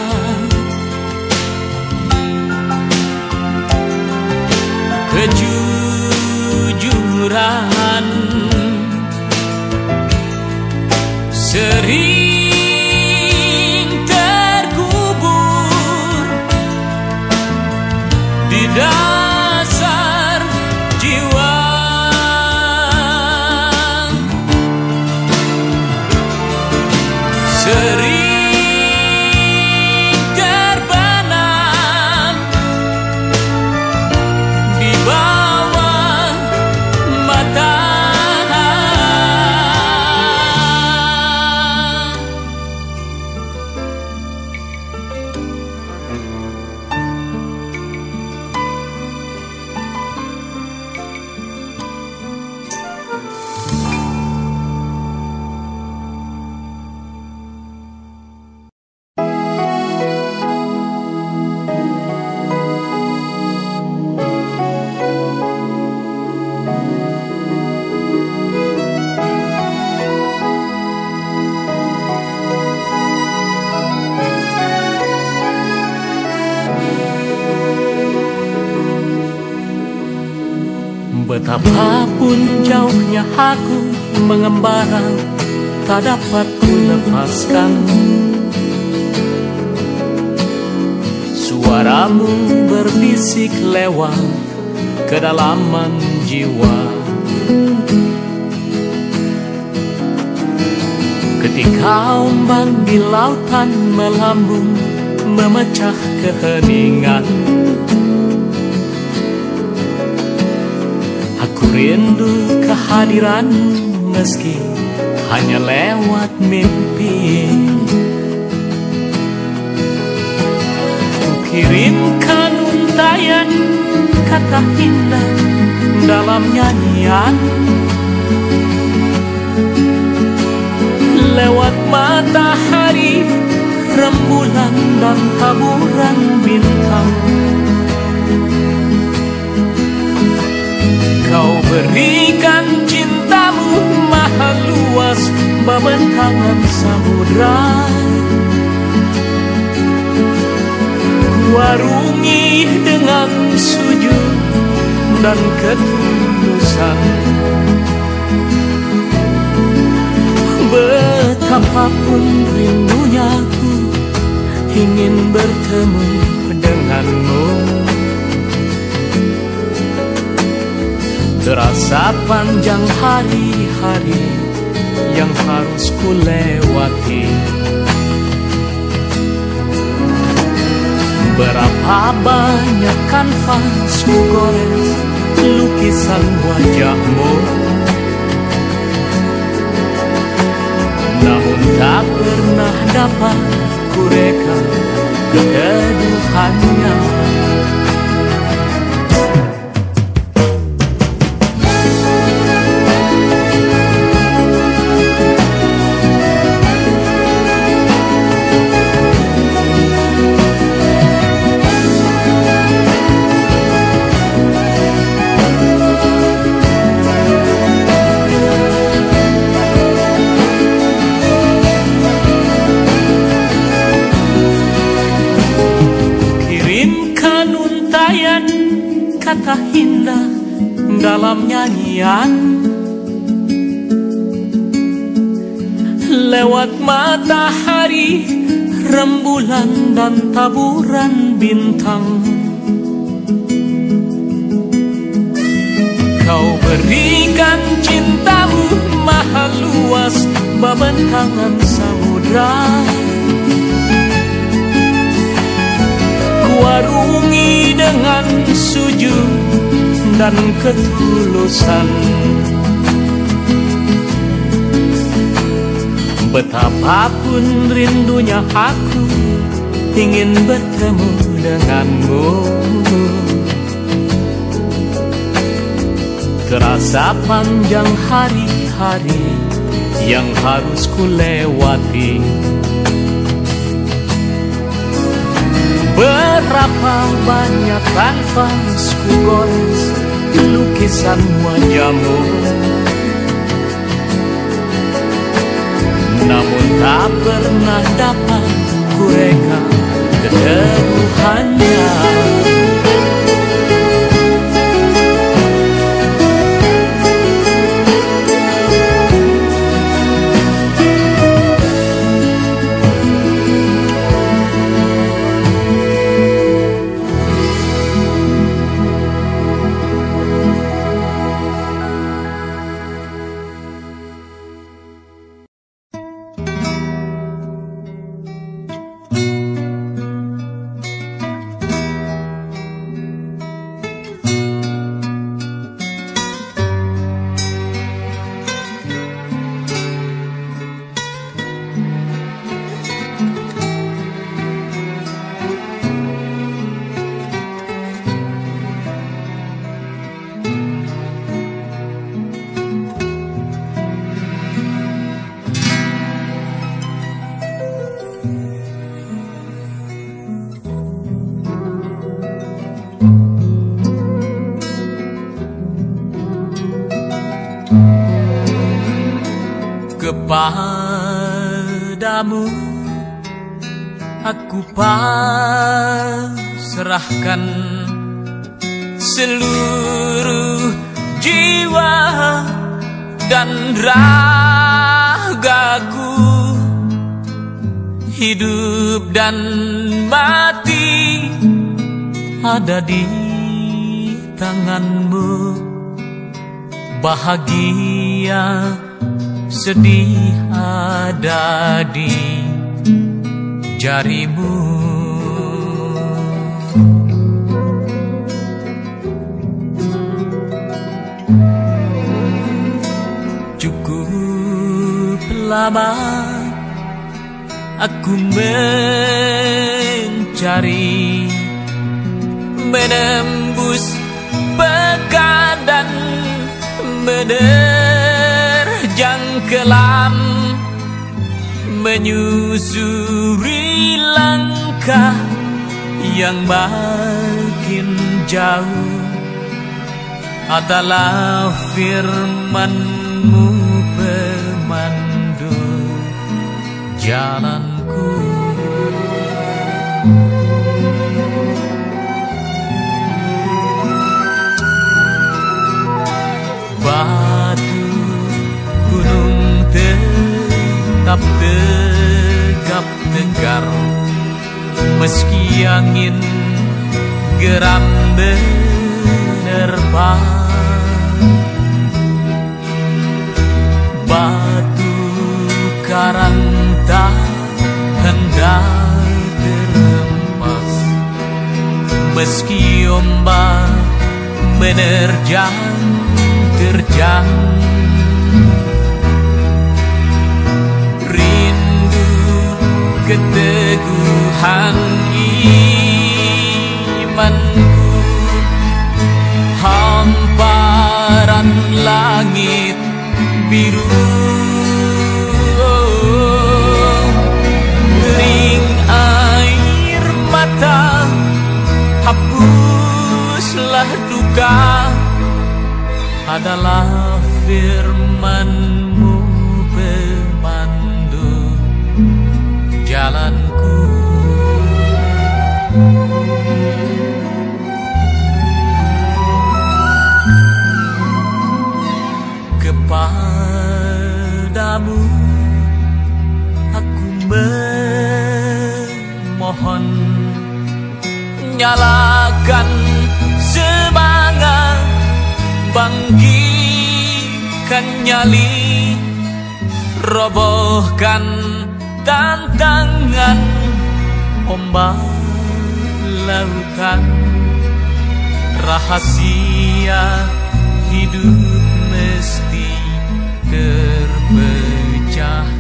mengembara Tak dapat ku lepaskan Suaramu berbisik lewat kedalaman jiwa. Ketika ombak di lautan melambung Memecah keheningan. Aku rindu kehadiran meski hanya lewat mimpi. Ku Kirimkan untayan kata indah dalam nyanyian. Lewat matahari, rembulan dan taburan bintang. Kau berikan mahal luas Babentangan samudra. Kuarungi dengan sujud dan ketulusan. Betapapun rindunya aku Ingin bertemu denganmu. Terasa panjang hari-hari yang harus ku lewati Berapa banyak kanvas ku gores lukisan wajahmu. Namun tak pernah dapat ku reka keteduhannya dan taburan bintang. Kau berikan cintamu mahal luas Babentangan samudra. Kuarungi dengan sujud dan ketulusan. Betapapun rindunya aku Ingin bertemu denganmu. Terasa panjang hari-hari Yang harus ku lewati Berapa banyak kanvas ku gores Lukisan wajahmu. Namun tak pernah dapat ku reka keteduhannya Kepadamu aku pasrahkan seluruh jiwa dan ragaku. Hidup dan mati ada di tanganmu. Bahagia sedih ada di jarimu. Cukup lama aku mencari menembus pekat dan menerjang kelam menyusuri langkah yang makin jauh. Adalah firmanmu pemandu jalanku tetap tegap tegar. Meski angin geram menerpa batu karang tak hendak terhempas. Meski ombak menerjang terjang keteguhan imanku. Hamparan langit biru. Kering air mata Hapuslah duka. Adalah firmanmu Nyalakan semangat. Bangkitkan nyali Robohkan tantangan Ombak lautan. Rahasia hidup mesti terpecahkan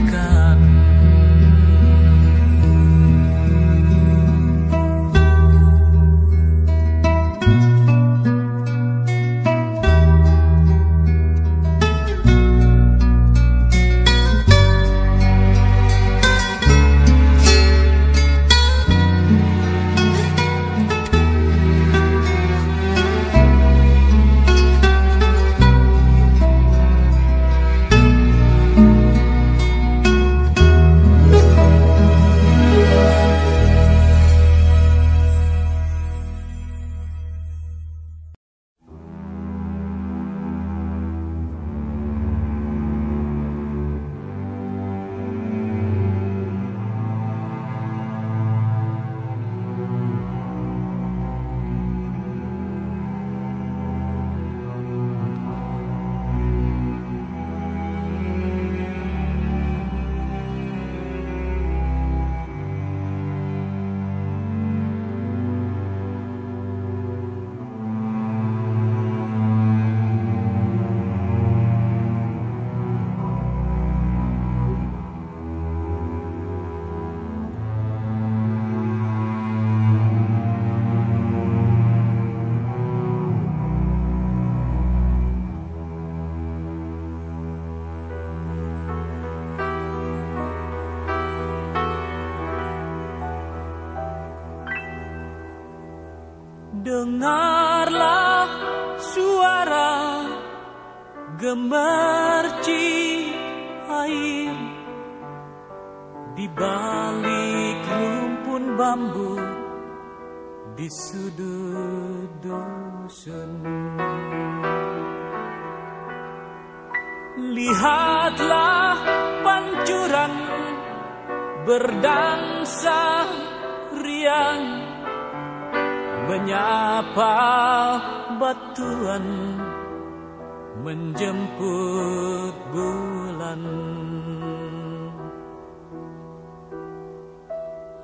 Tuhan.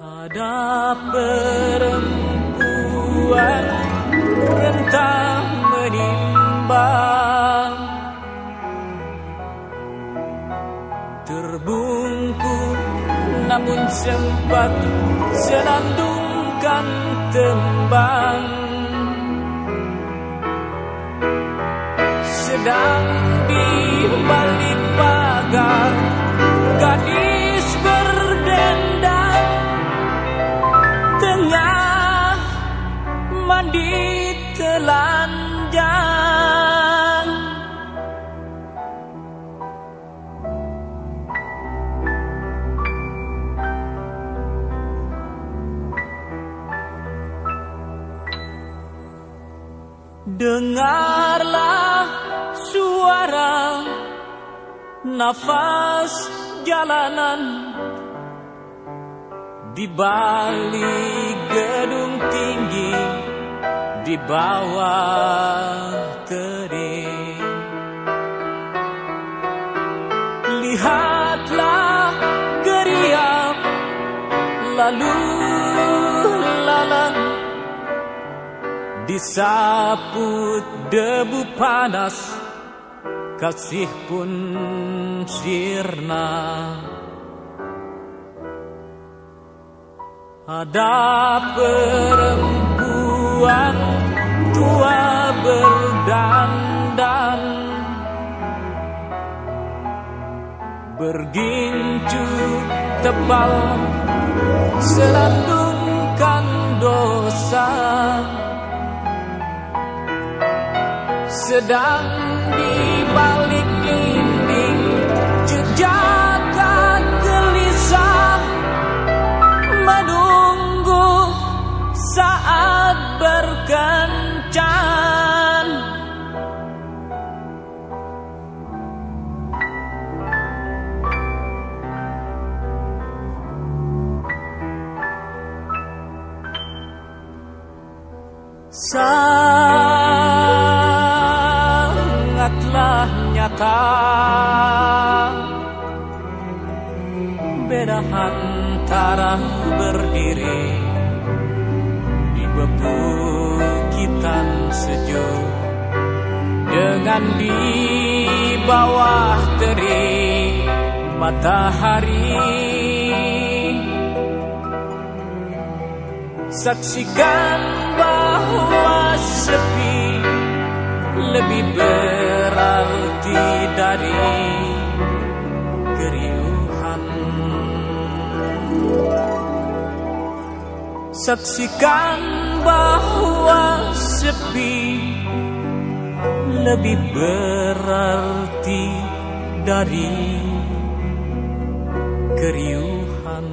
Ada perempuan rentah menimbang Terbungku namun sempat senandungkan tembang. Sedang di gadis berdendang tengah mandi telanjang. Dengarlah suara nafas jalanan di balik gedung tinggi di bawah terik. Lihatlah geriam lalu lalang disaput debu panas kasih pun sirna. Ada perempuan tua berdandan bergincu tebal selandungkan dosa. Sedang di balik dinding jejaka gelisah menunggu saat berkencan sangatlah nyata. Beda antara berdiri di bebukitan sejuk dengan di bawah terik matahari. Saksikan bahwa sepi lebih berarti dari keriuhan. Saksikan bahwa sepi lebih berarti dari keriuhan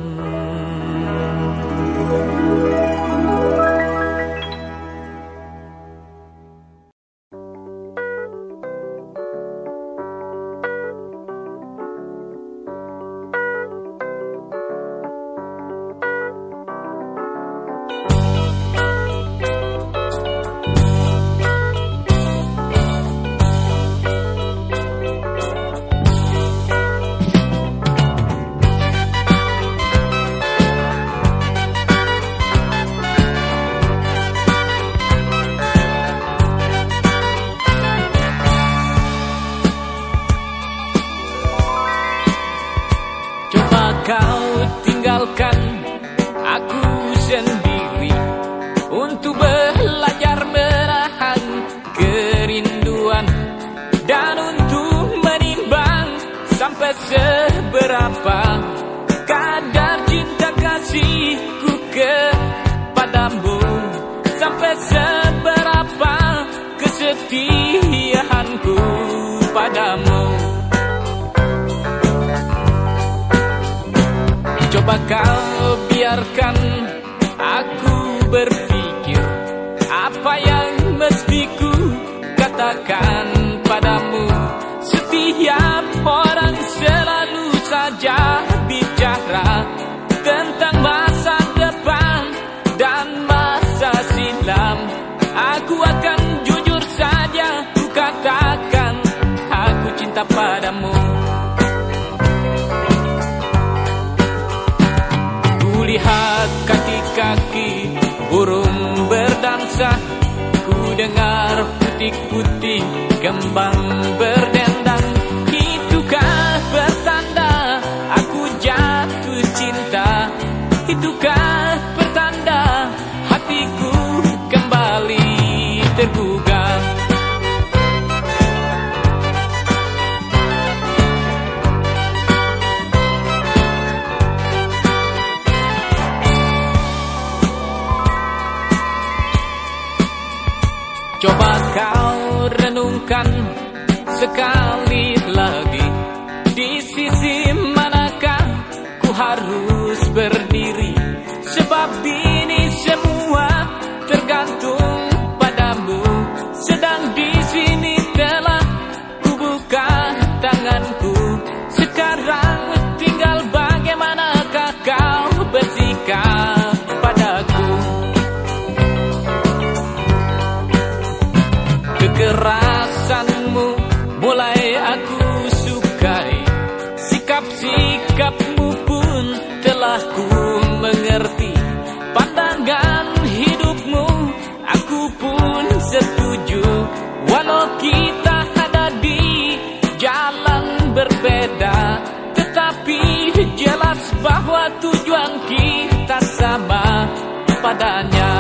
padanya.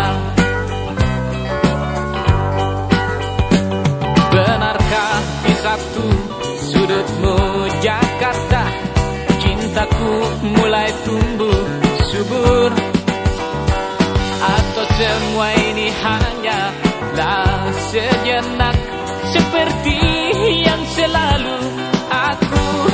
Benarkah di satu sudutmu Jakarta Cintaku mulai tumbuh subur? Atau semua ini hanyalah sejenak Seperti yang selalu aku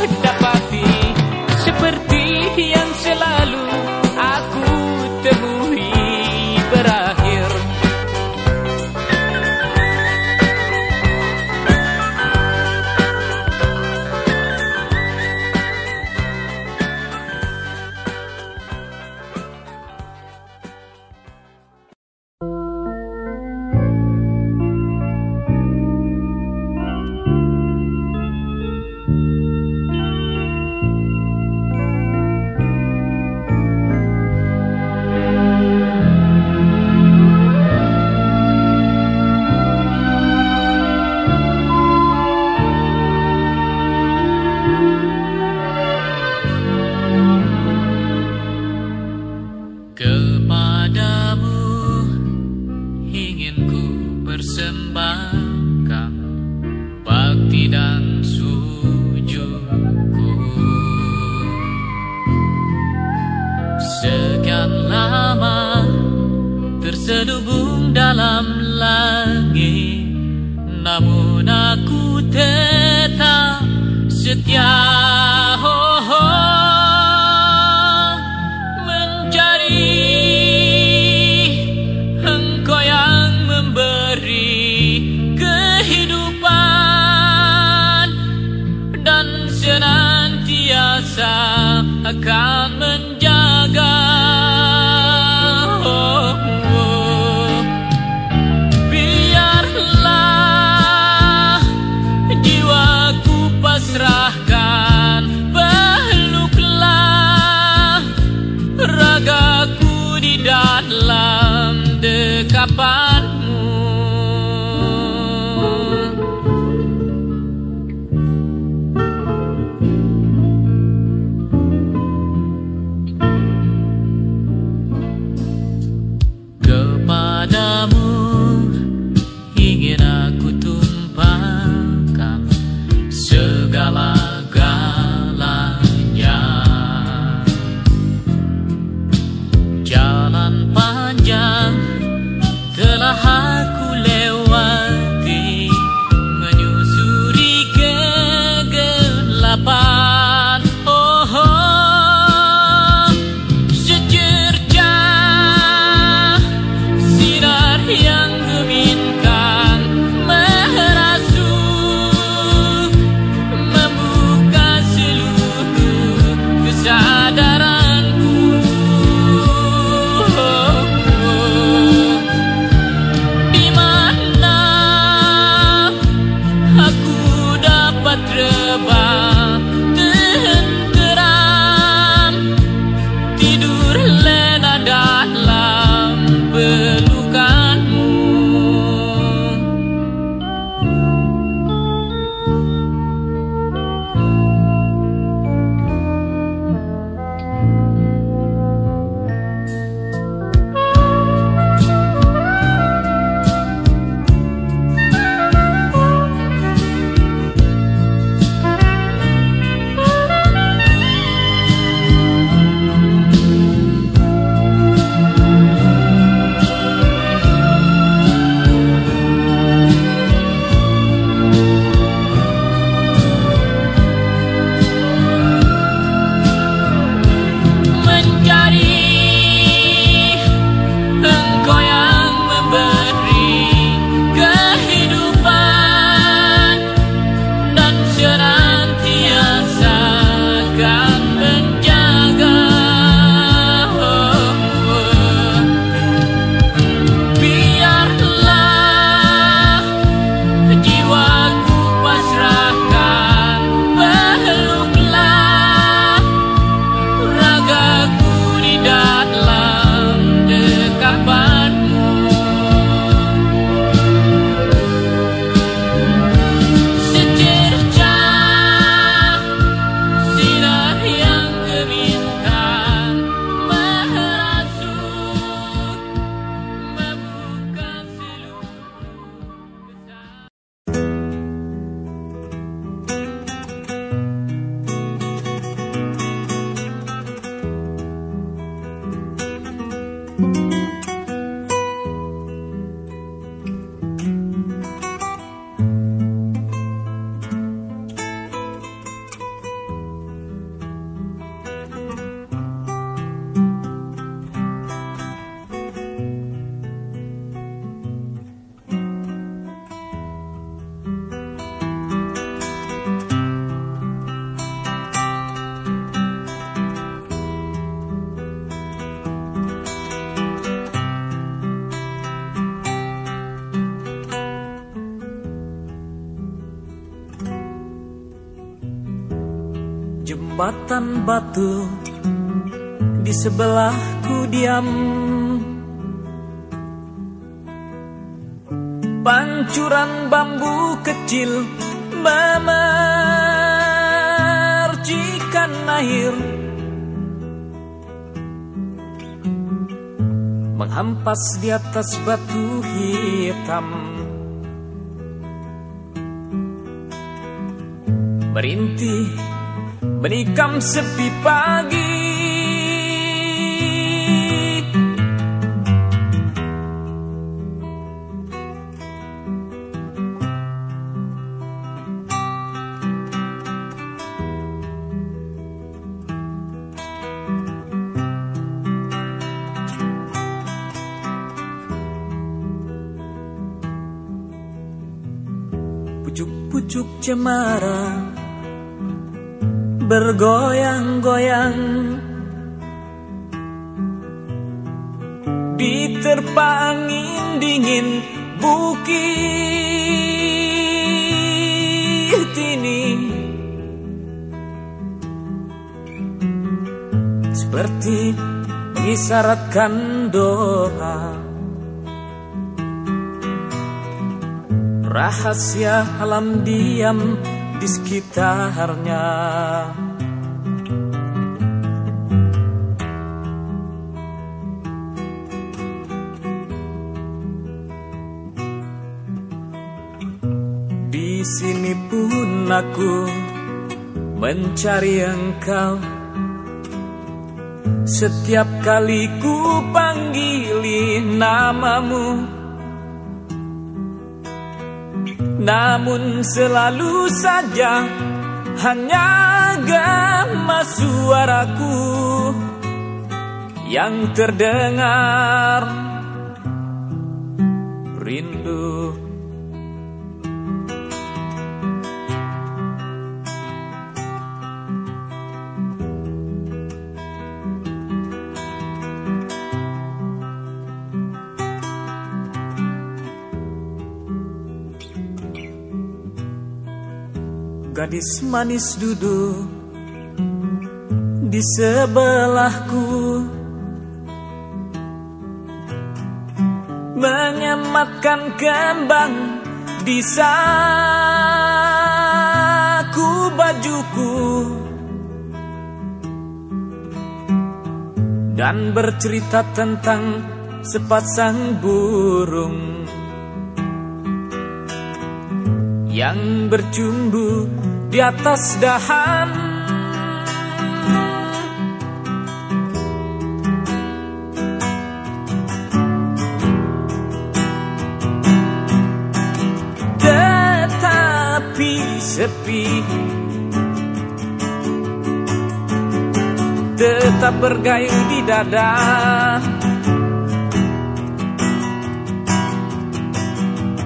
Jembatan batu di sebelahku diam. Pancuran bambu kecil memercikan air. Menghampas di atas batu hitam. Merintih menikam sepi pagi. Pucuk-pucuk cemara bergoyang-goyang Diterpa angin dingin bukit ini. Seperti mengisyaratkan doa Rahasia alam diam di sekitarnya aku mencari engkau. Setiap kali ku panggili namamu Namun selalu saja hanya gama suaraku yang terdengar Gadis manis duduk di sebelahku. Menyematkan kembang di saku bajuku. Dan bercerita tentang sepasang burung yang bercumbu di atas dahan. Tetapi sepi. Tetap bergayung di dada.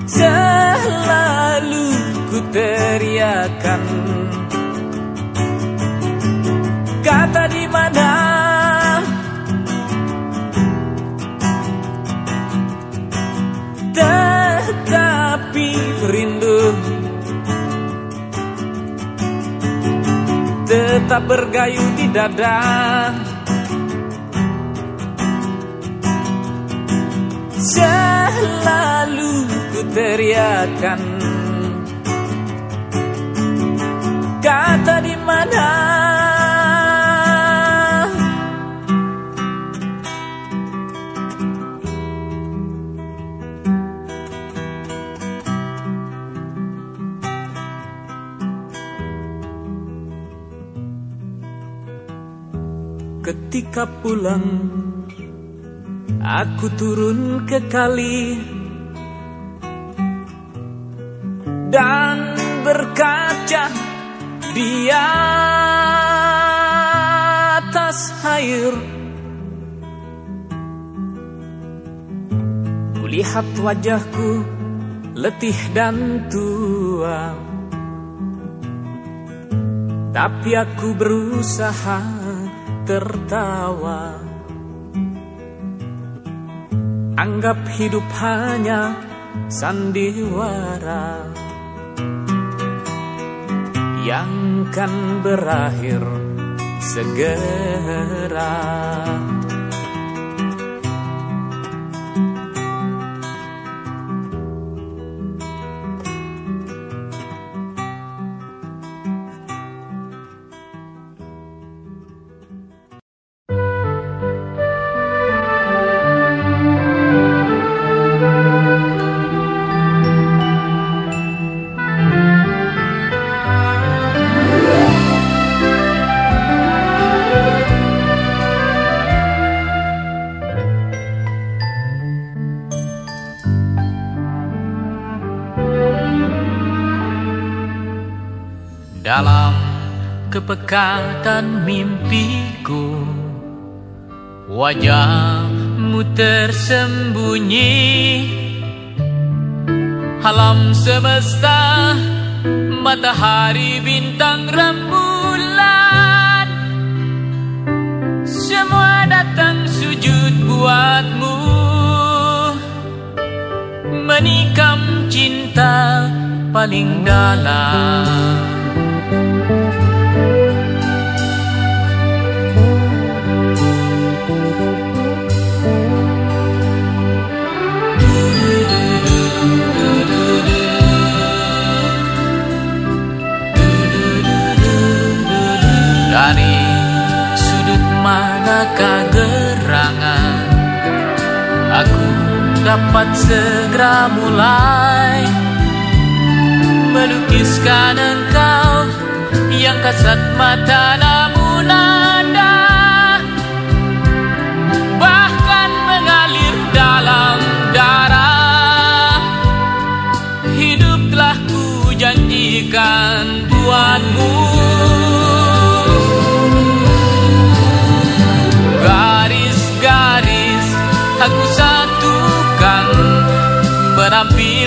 Selalu ku teriakan. Kata di mana? Tetapi rindu Tetap bergayung di dada. Selalu ku teriakan Kata di mana? Ketika pulang Aku turun ke kali. Dan di atas air. Kulihat wajahku letih dan tua. Tapi aku berusaha tertawa. Anggap hidup hanya sandiwara yang kan berakhir segera. Kepekatan mimpiku. Wajahmu tersembunyi. Alam semesta Matahari bintang rembulan. Semua datang sujud buatmu. Menikam cinta paling dalam manakah gerangan Aku dapat segera mulai. Melukiskan engkau Yang kasat mata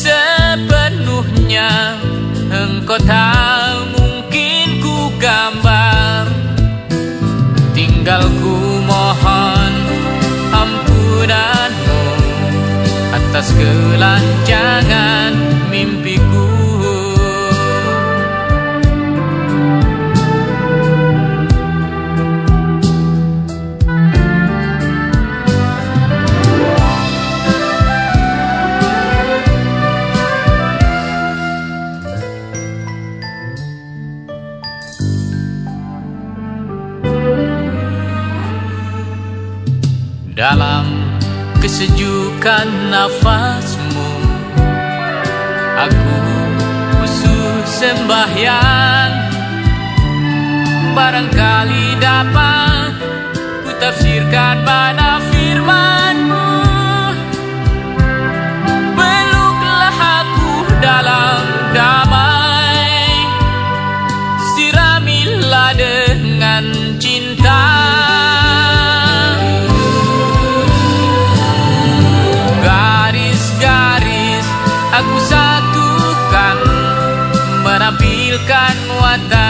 sepenuhnya. Engkau tak mungkin ku gambar. Tinggal ku mohon ampunanmu Atas kelancangan mimpiku kesejukan nafasmu. Aku khusus sembahyang. Barangkali dapat ku tafsirkan mana firmanmu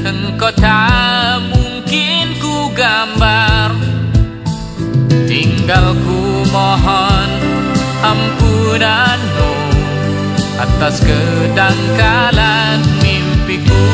Engkau tak mungkin ku gambar. Tinggal ku mohon ampunanmu Atas kedangkalan mimpiku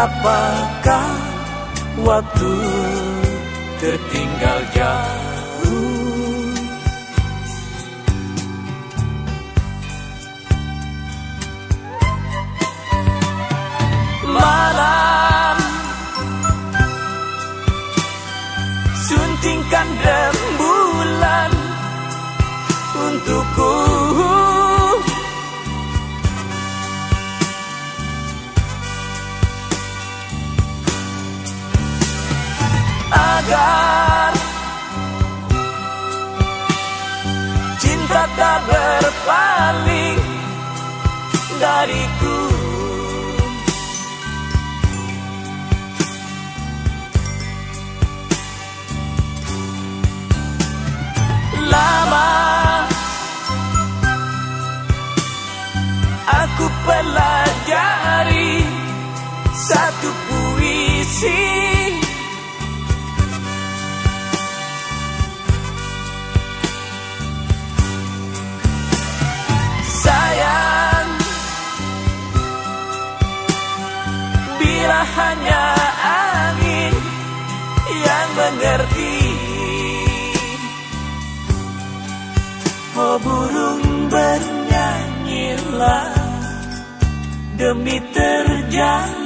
Apakah waktu tertinggal jauh? Malam. Suntingkan rembulan Untukku. Cinta tak berpaling dariku. Lama Aku pelajari Satu puisi. hanya angin yang mengerti. Oh burung bernyanyilah demi terjang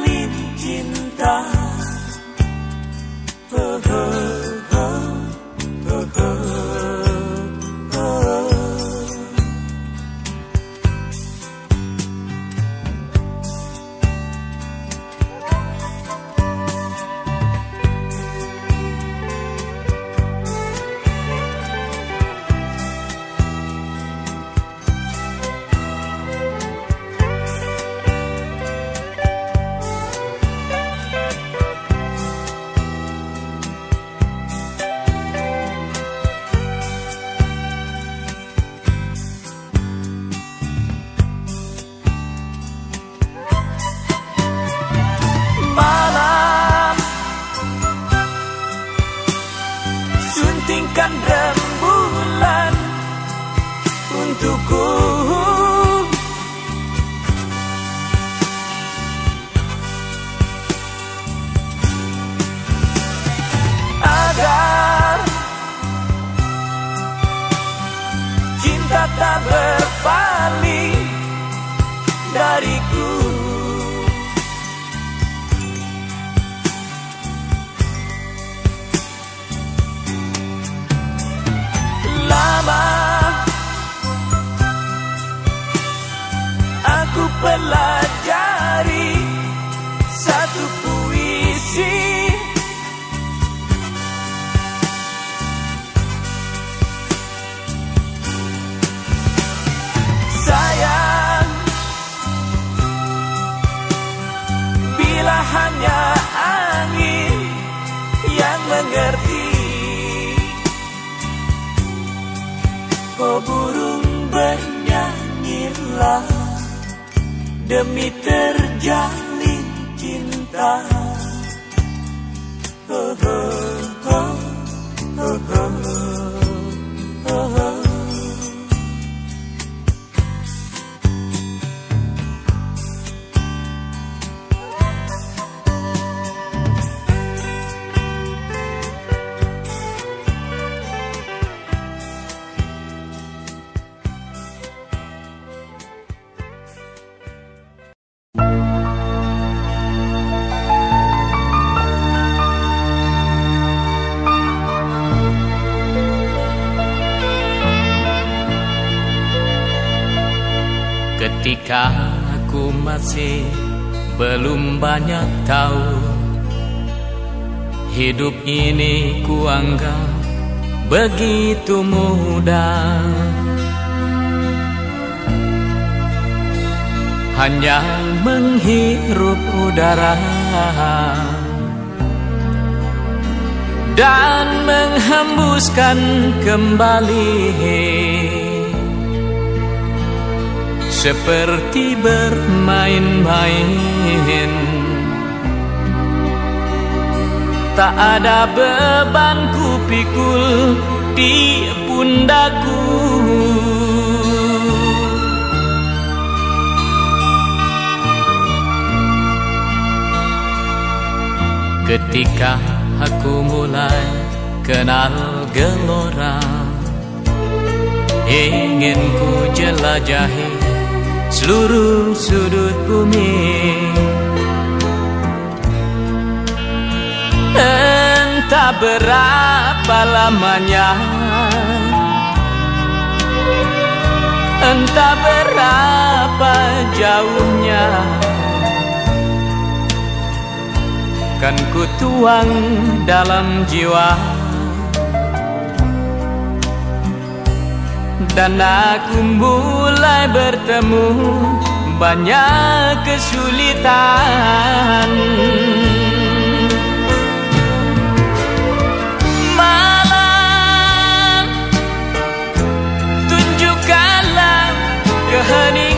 masih belum banyak tahu. Hidup ini kuanggap begitu mudah. Hanya menghirup udara Dan menghembuskan kembali seperti bermain-main. Tak ada beban ku pikul di pundakku Ketika aku mulai kenal gelora Ingin ku jelajahi seluruh sudut bumi. Entah berapa lamanya. Entah berapa jauhnya. Kan ku tuang dalam jiwa. Dan aku mulai bertemu banyak kesulitan. Malam tunjukkanlah keheninganmu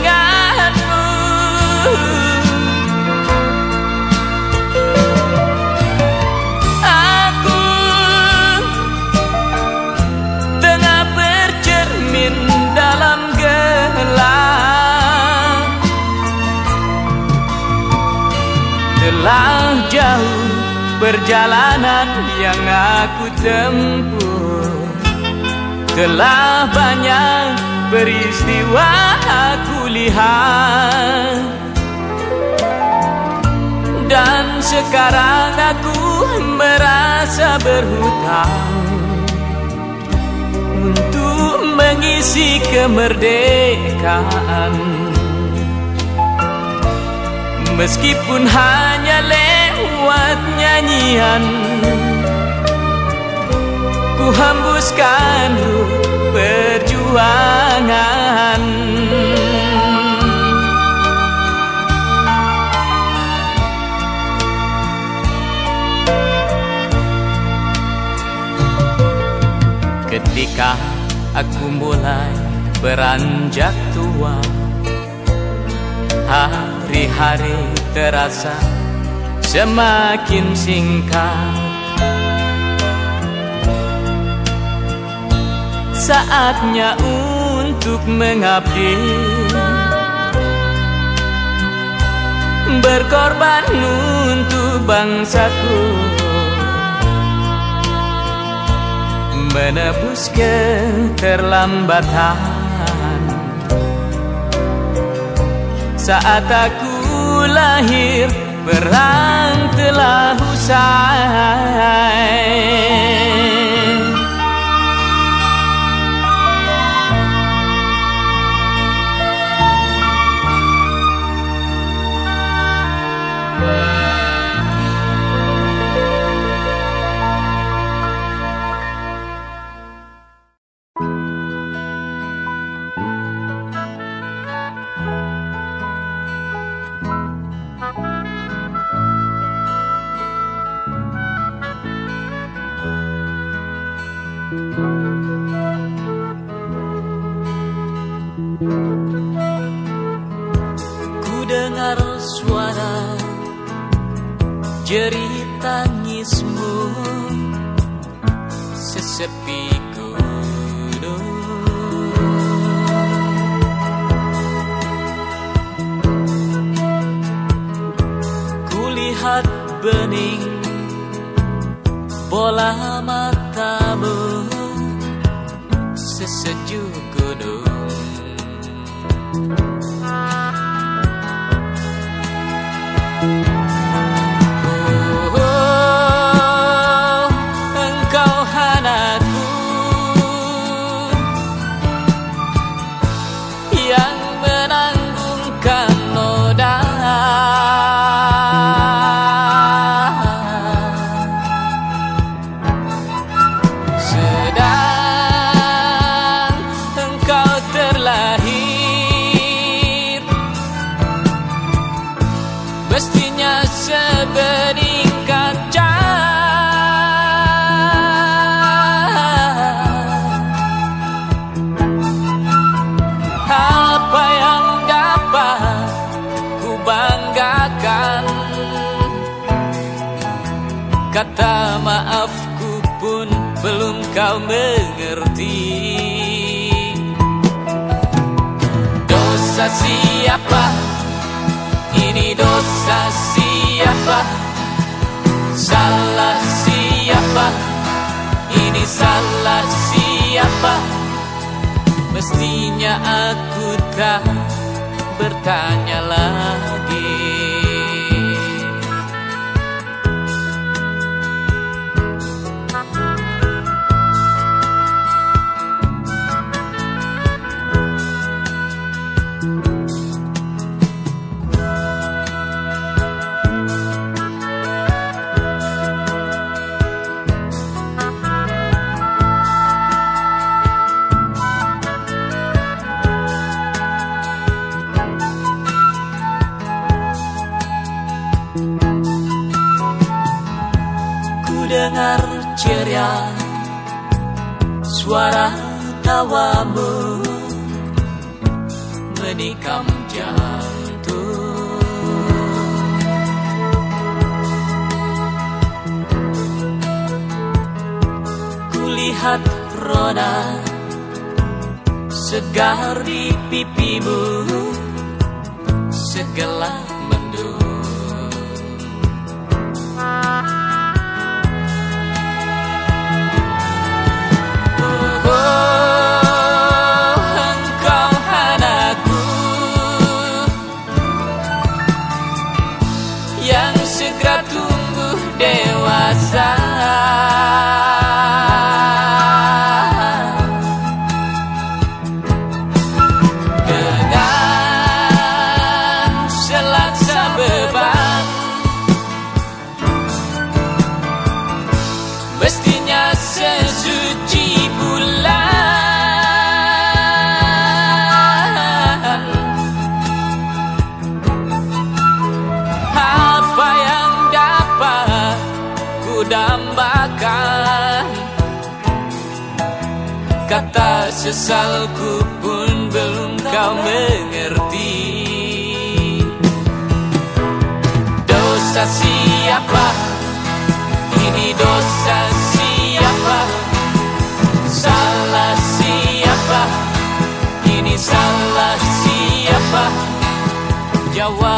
perjalanan yang aku tempuh. Telah banyak peristiwa aku lihat. Dan sekarang aku merasa berhutang untuk mengisi kemerdekaan. Meskipun hanya lewat nyanyian Ku hembuskan ruh perjuangan. Ketika aku mulai beranjak tua Hari-hari terasa semakin singkat. Saatnya untuk mengabdi. Berkorban untuk bangsaku. Menebus keterlambatan. Saat aku lahir Perang telah usai. Thank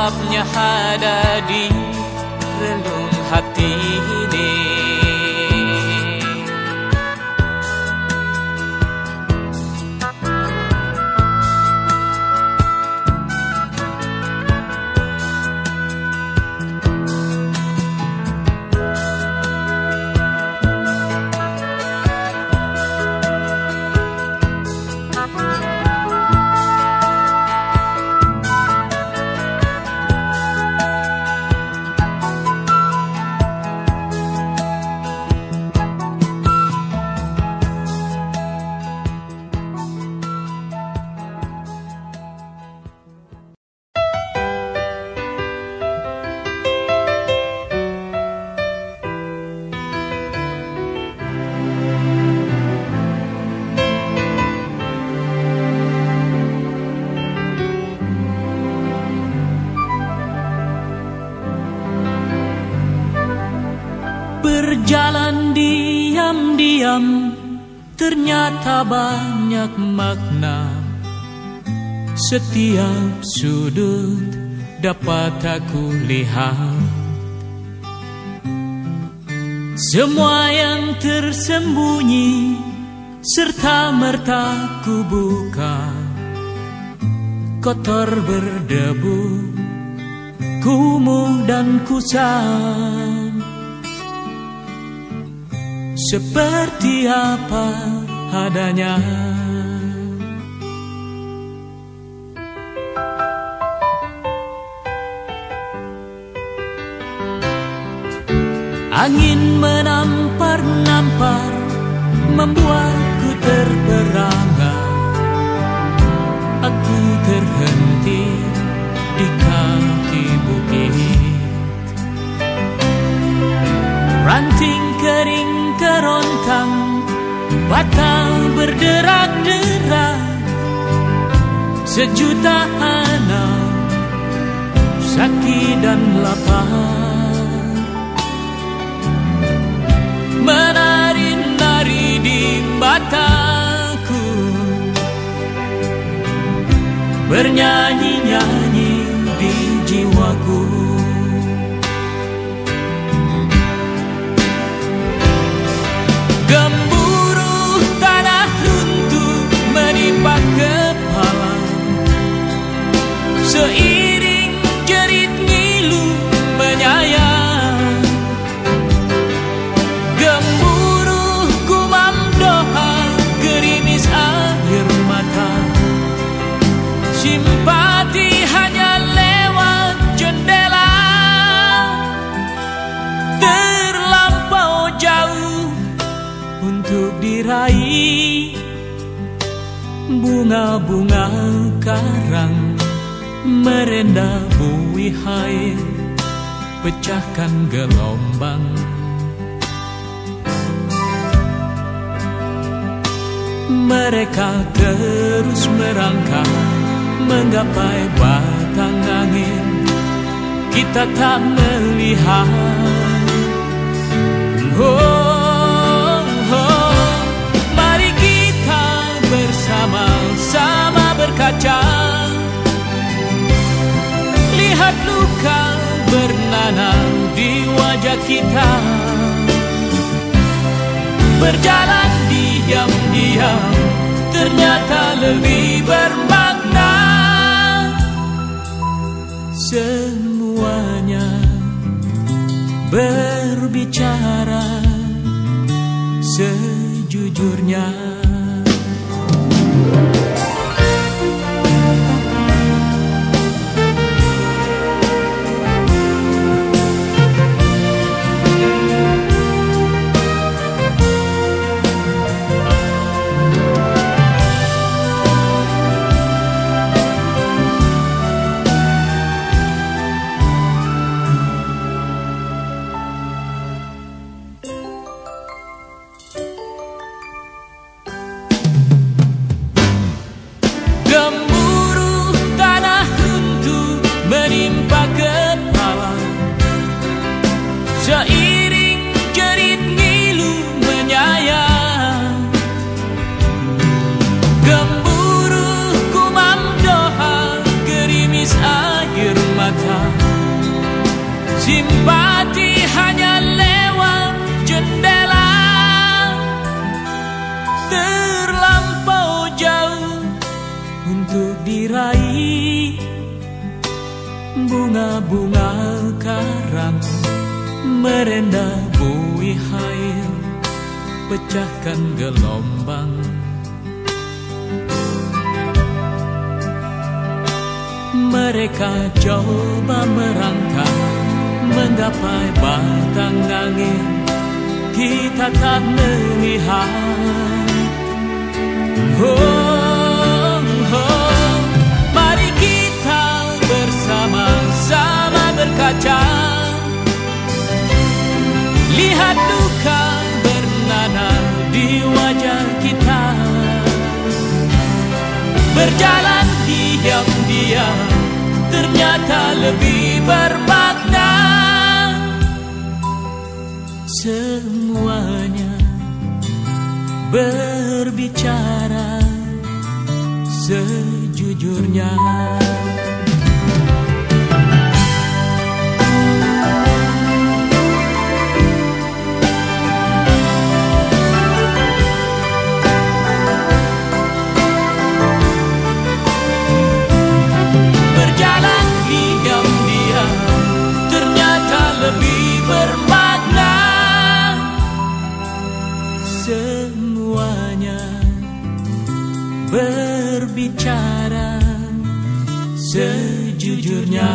Jawabnya ada di relung hati ini Ternyata banyak makna. Setiap sudut dapat aku lihat. Semua yang tersembunyi Serta merta ku buka. Kotor berdebu Kumuh dan kusam seperti apa adanya. Angin menampar-nampar membuatku terperangah. Aku terhenti di kaki bukit. Ranting kering kerontang Batang berderak-derak. Sejuta anak Sakit dan lapar. Menari-nari di mataku. Bernyanyi-nyanyi Bunga-bunga karang merendah buih air pecahkan gelombang. Mereka terus merangkak menggapai batang angin. Kita tak melihat. Oh, oh mari kita bersama-sama berkaca Lihat luka bernanam di wajah kita. Berjalan diam-diam Ternyata lebih bermakna. Semuanya berbicara sejujurnya Berjalan diam-diam Ternyata lebih bermakna. Semuanya Berbicara Sejujurnya. Berbicara sejujurnya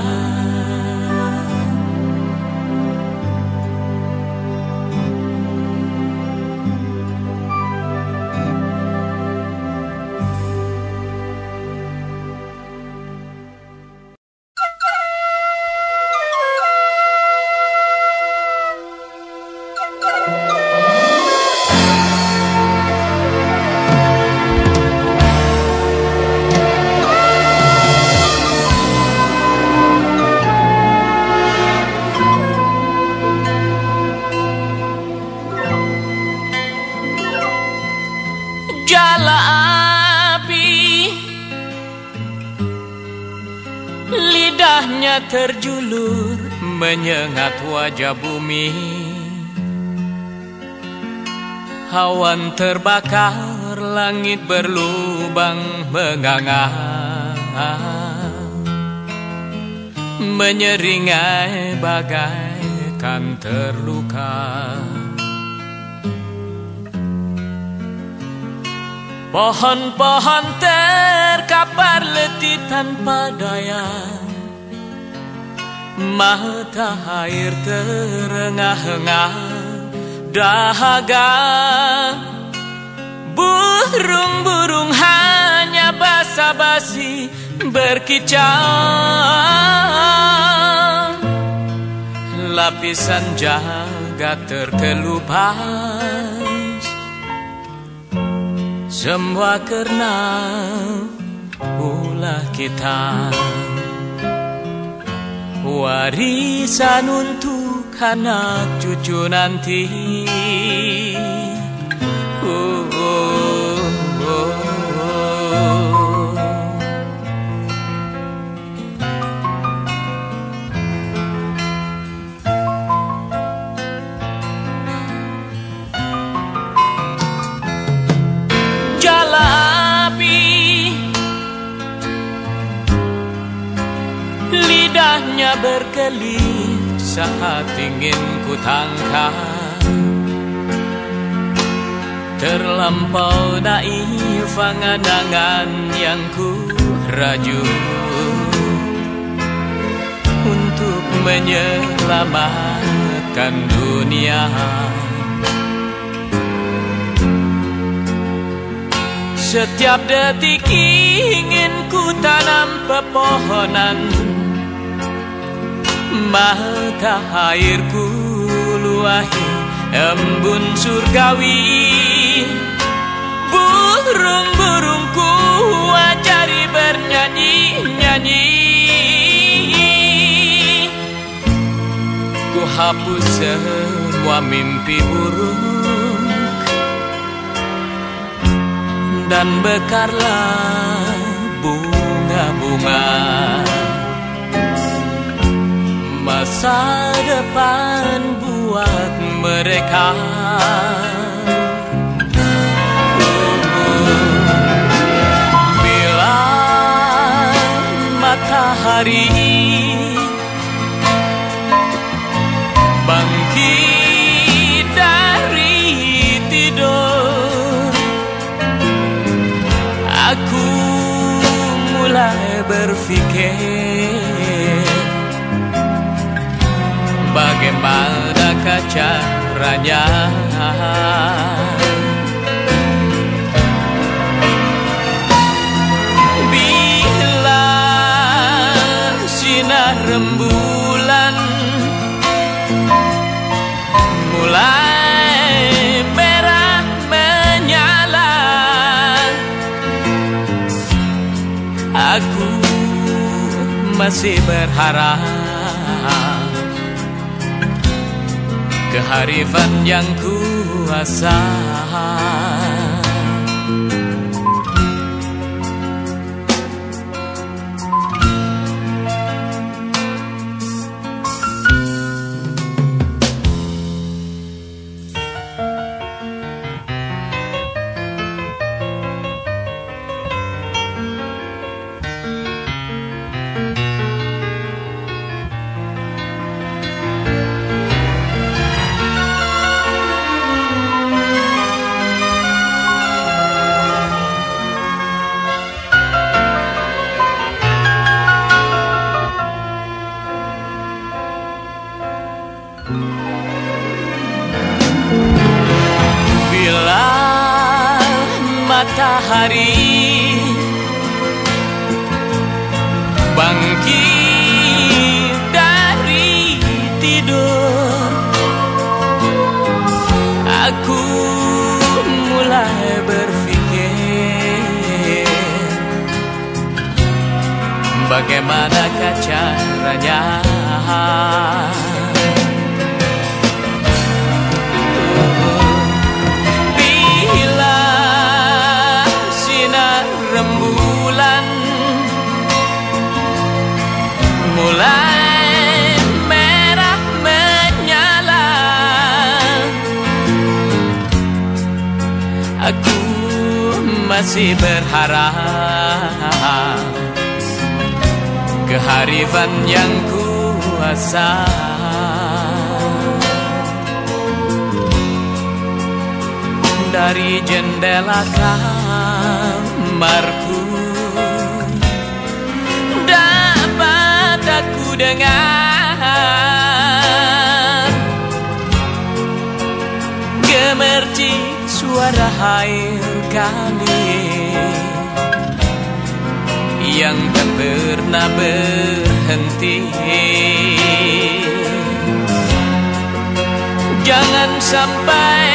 Menyengat wajah bumi. Hawan terbakar Langit berlubang menganga Menyeringai bagaikan terluka. Pohon-pohon terkapar letih tanpa daya Mata air terengah-engah dahaga. Burung-burung hanya basa-basi berkicau. Lapisan jagat terkelupas. Semua karena ulah kita Warisan untuk anak cucu nanti. Oh, oh, Lidahnya berkelit saat ingin ku tangkap. Terlampau naif angan-angan yang ku raju. Untuk menyelamatkan dunia. Setiap detik ingin ku tanam pepohonan Maka airku luahi embun surgawi. Burung-burungku ajari bernyanyi-nyanyi Ku hapus semua mimpi buruk dan bekarlah bunga-bunga masa depan buat mereka. Bila matahari bangkit dari tidur Aku mulai berpikir Bagaimana caranya Bila sinar rembulan Mulai merah menyala. Aku masih berharap Keharifan yang kuasa bagaimana caranya? Bila sinar rembulan mulai merah menyala. Aku masih berharap Keharifan yang kuasa. Dari jendela kamarku dapat aku dengar. Gemercik suara air kali yang tak pernah berhenti. Jangan sampai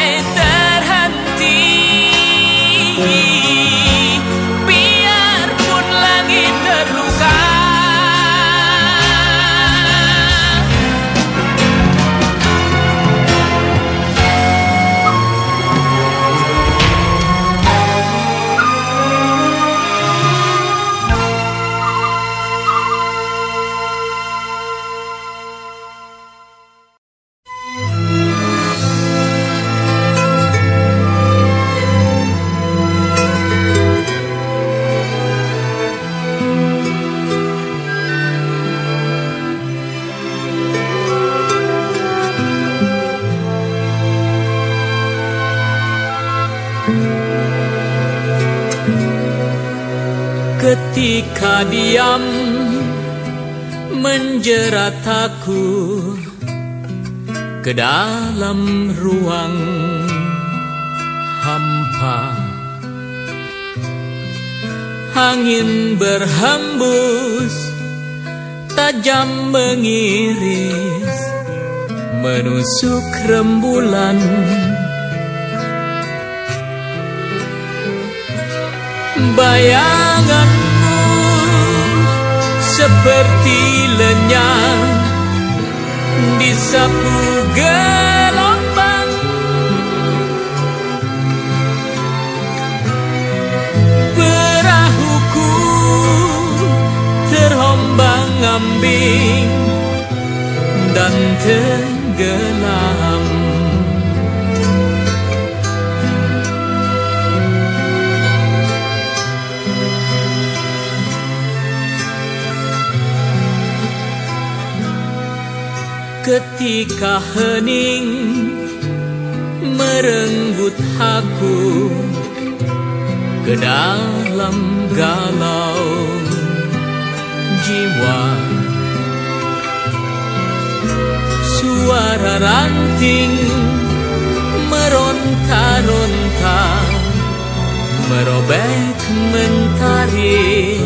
Ketika diam menjerat aku ke dalam ruang hampa. Angin berhembus tajam mengiris menusuk rembulan. Bayanganmu seperti lenyap. Disapu gelombang. Perahuku terombang ambing dan tenggelam ketika hening merenggut aku ke dalam galau jiwa. Suara ranting meronta-ronta merobek mentari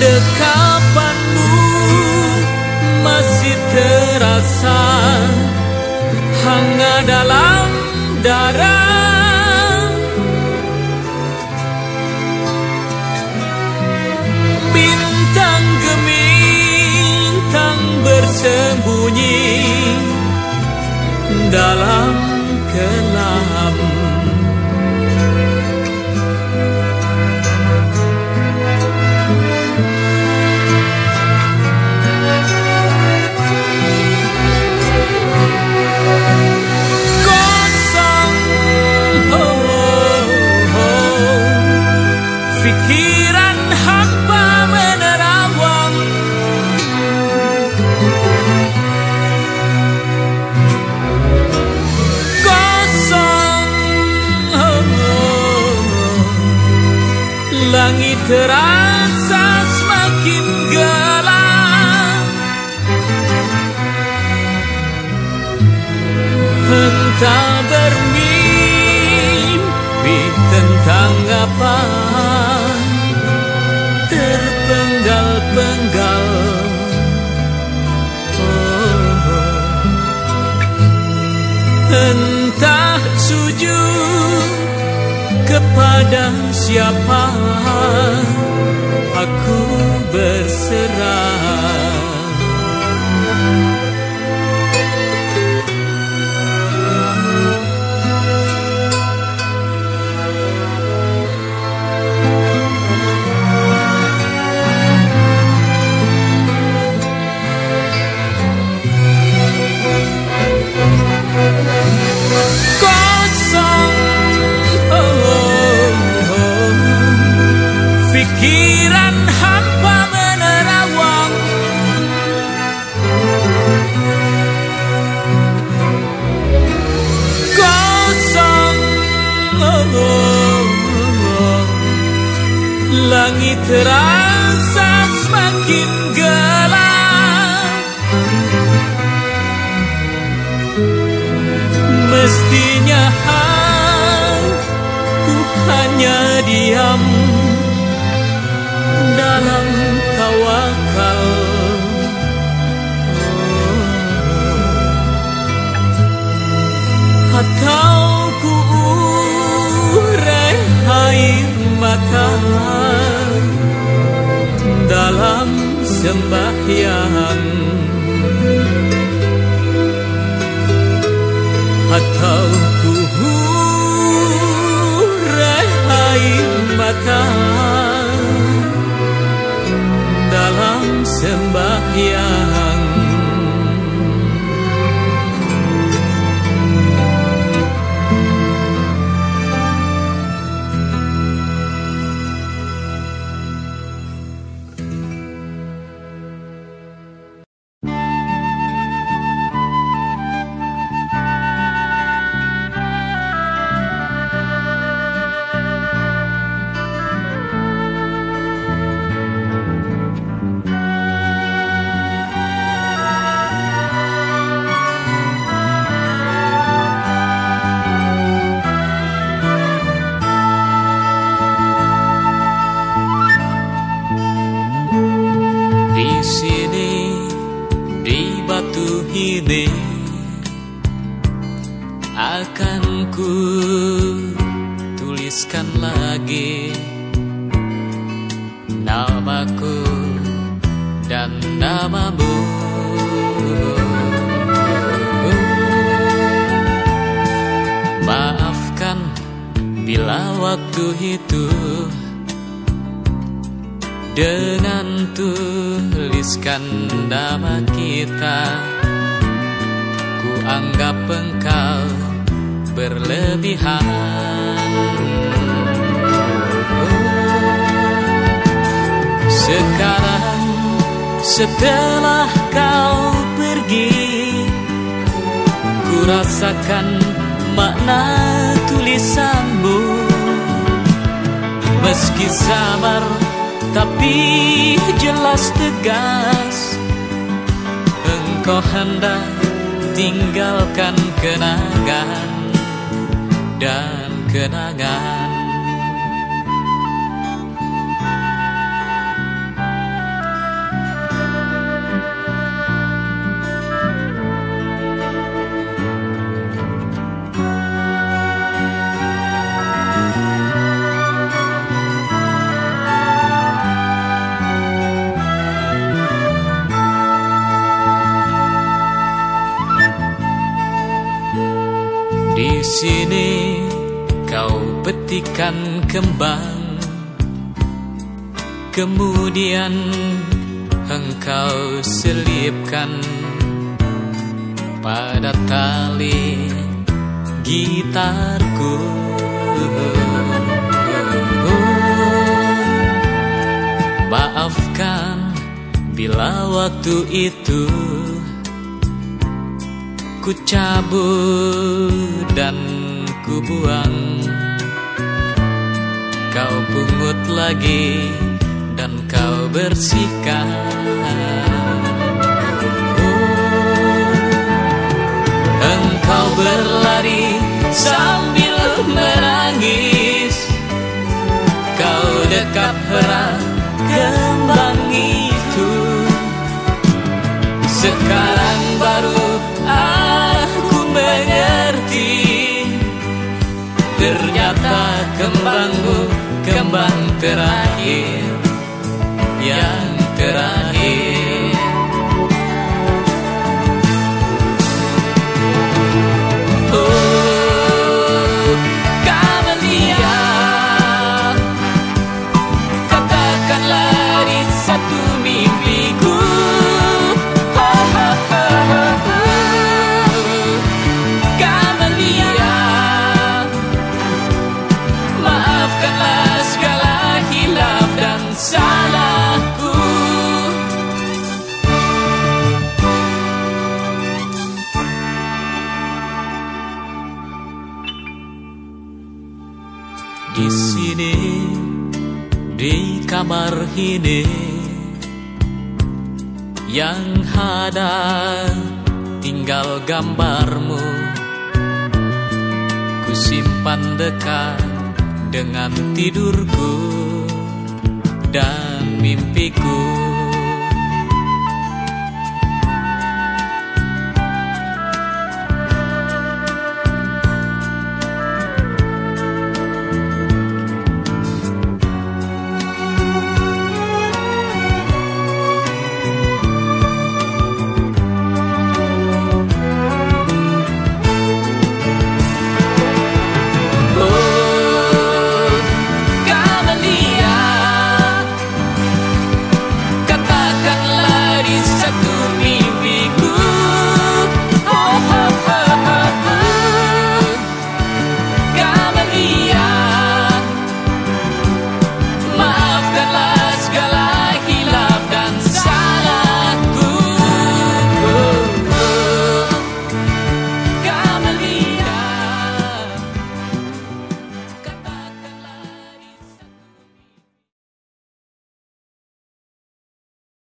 dekapanmu masih terasa. Hangat dalam darah. Bintang gemintang bersembunyi dalam kelam terasa semakin gelap. Entah bermimpi tentang apa? Terpenggal-penggal. Oh. Entah sujud kepada siapa aku berserah. terasa semakin gelap Mestinya aku hanya diam dalam tawakal oh. Atau ku urai air mata sembahyang. Atau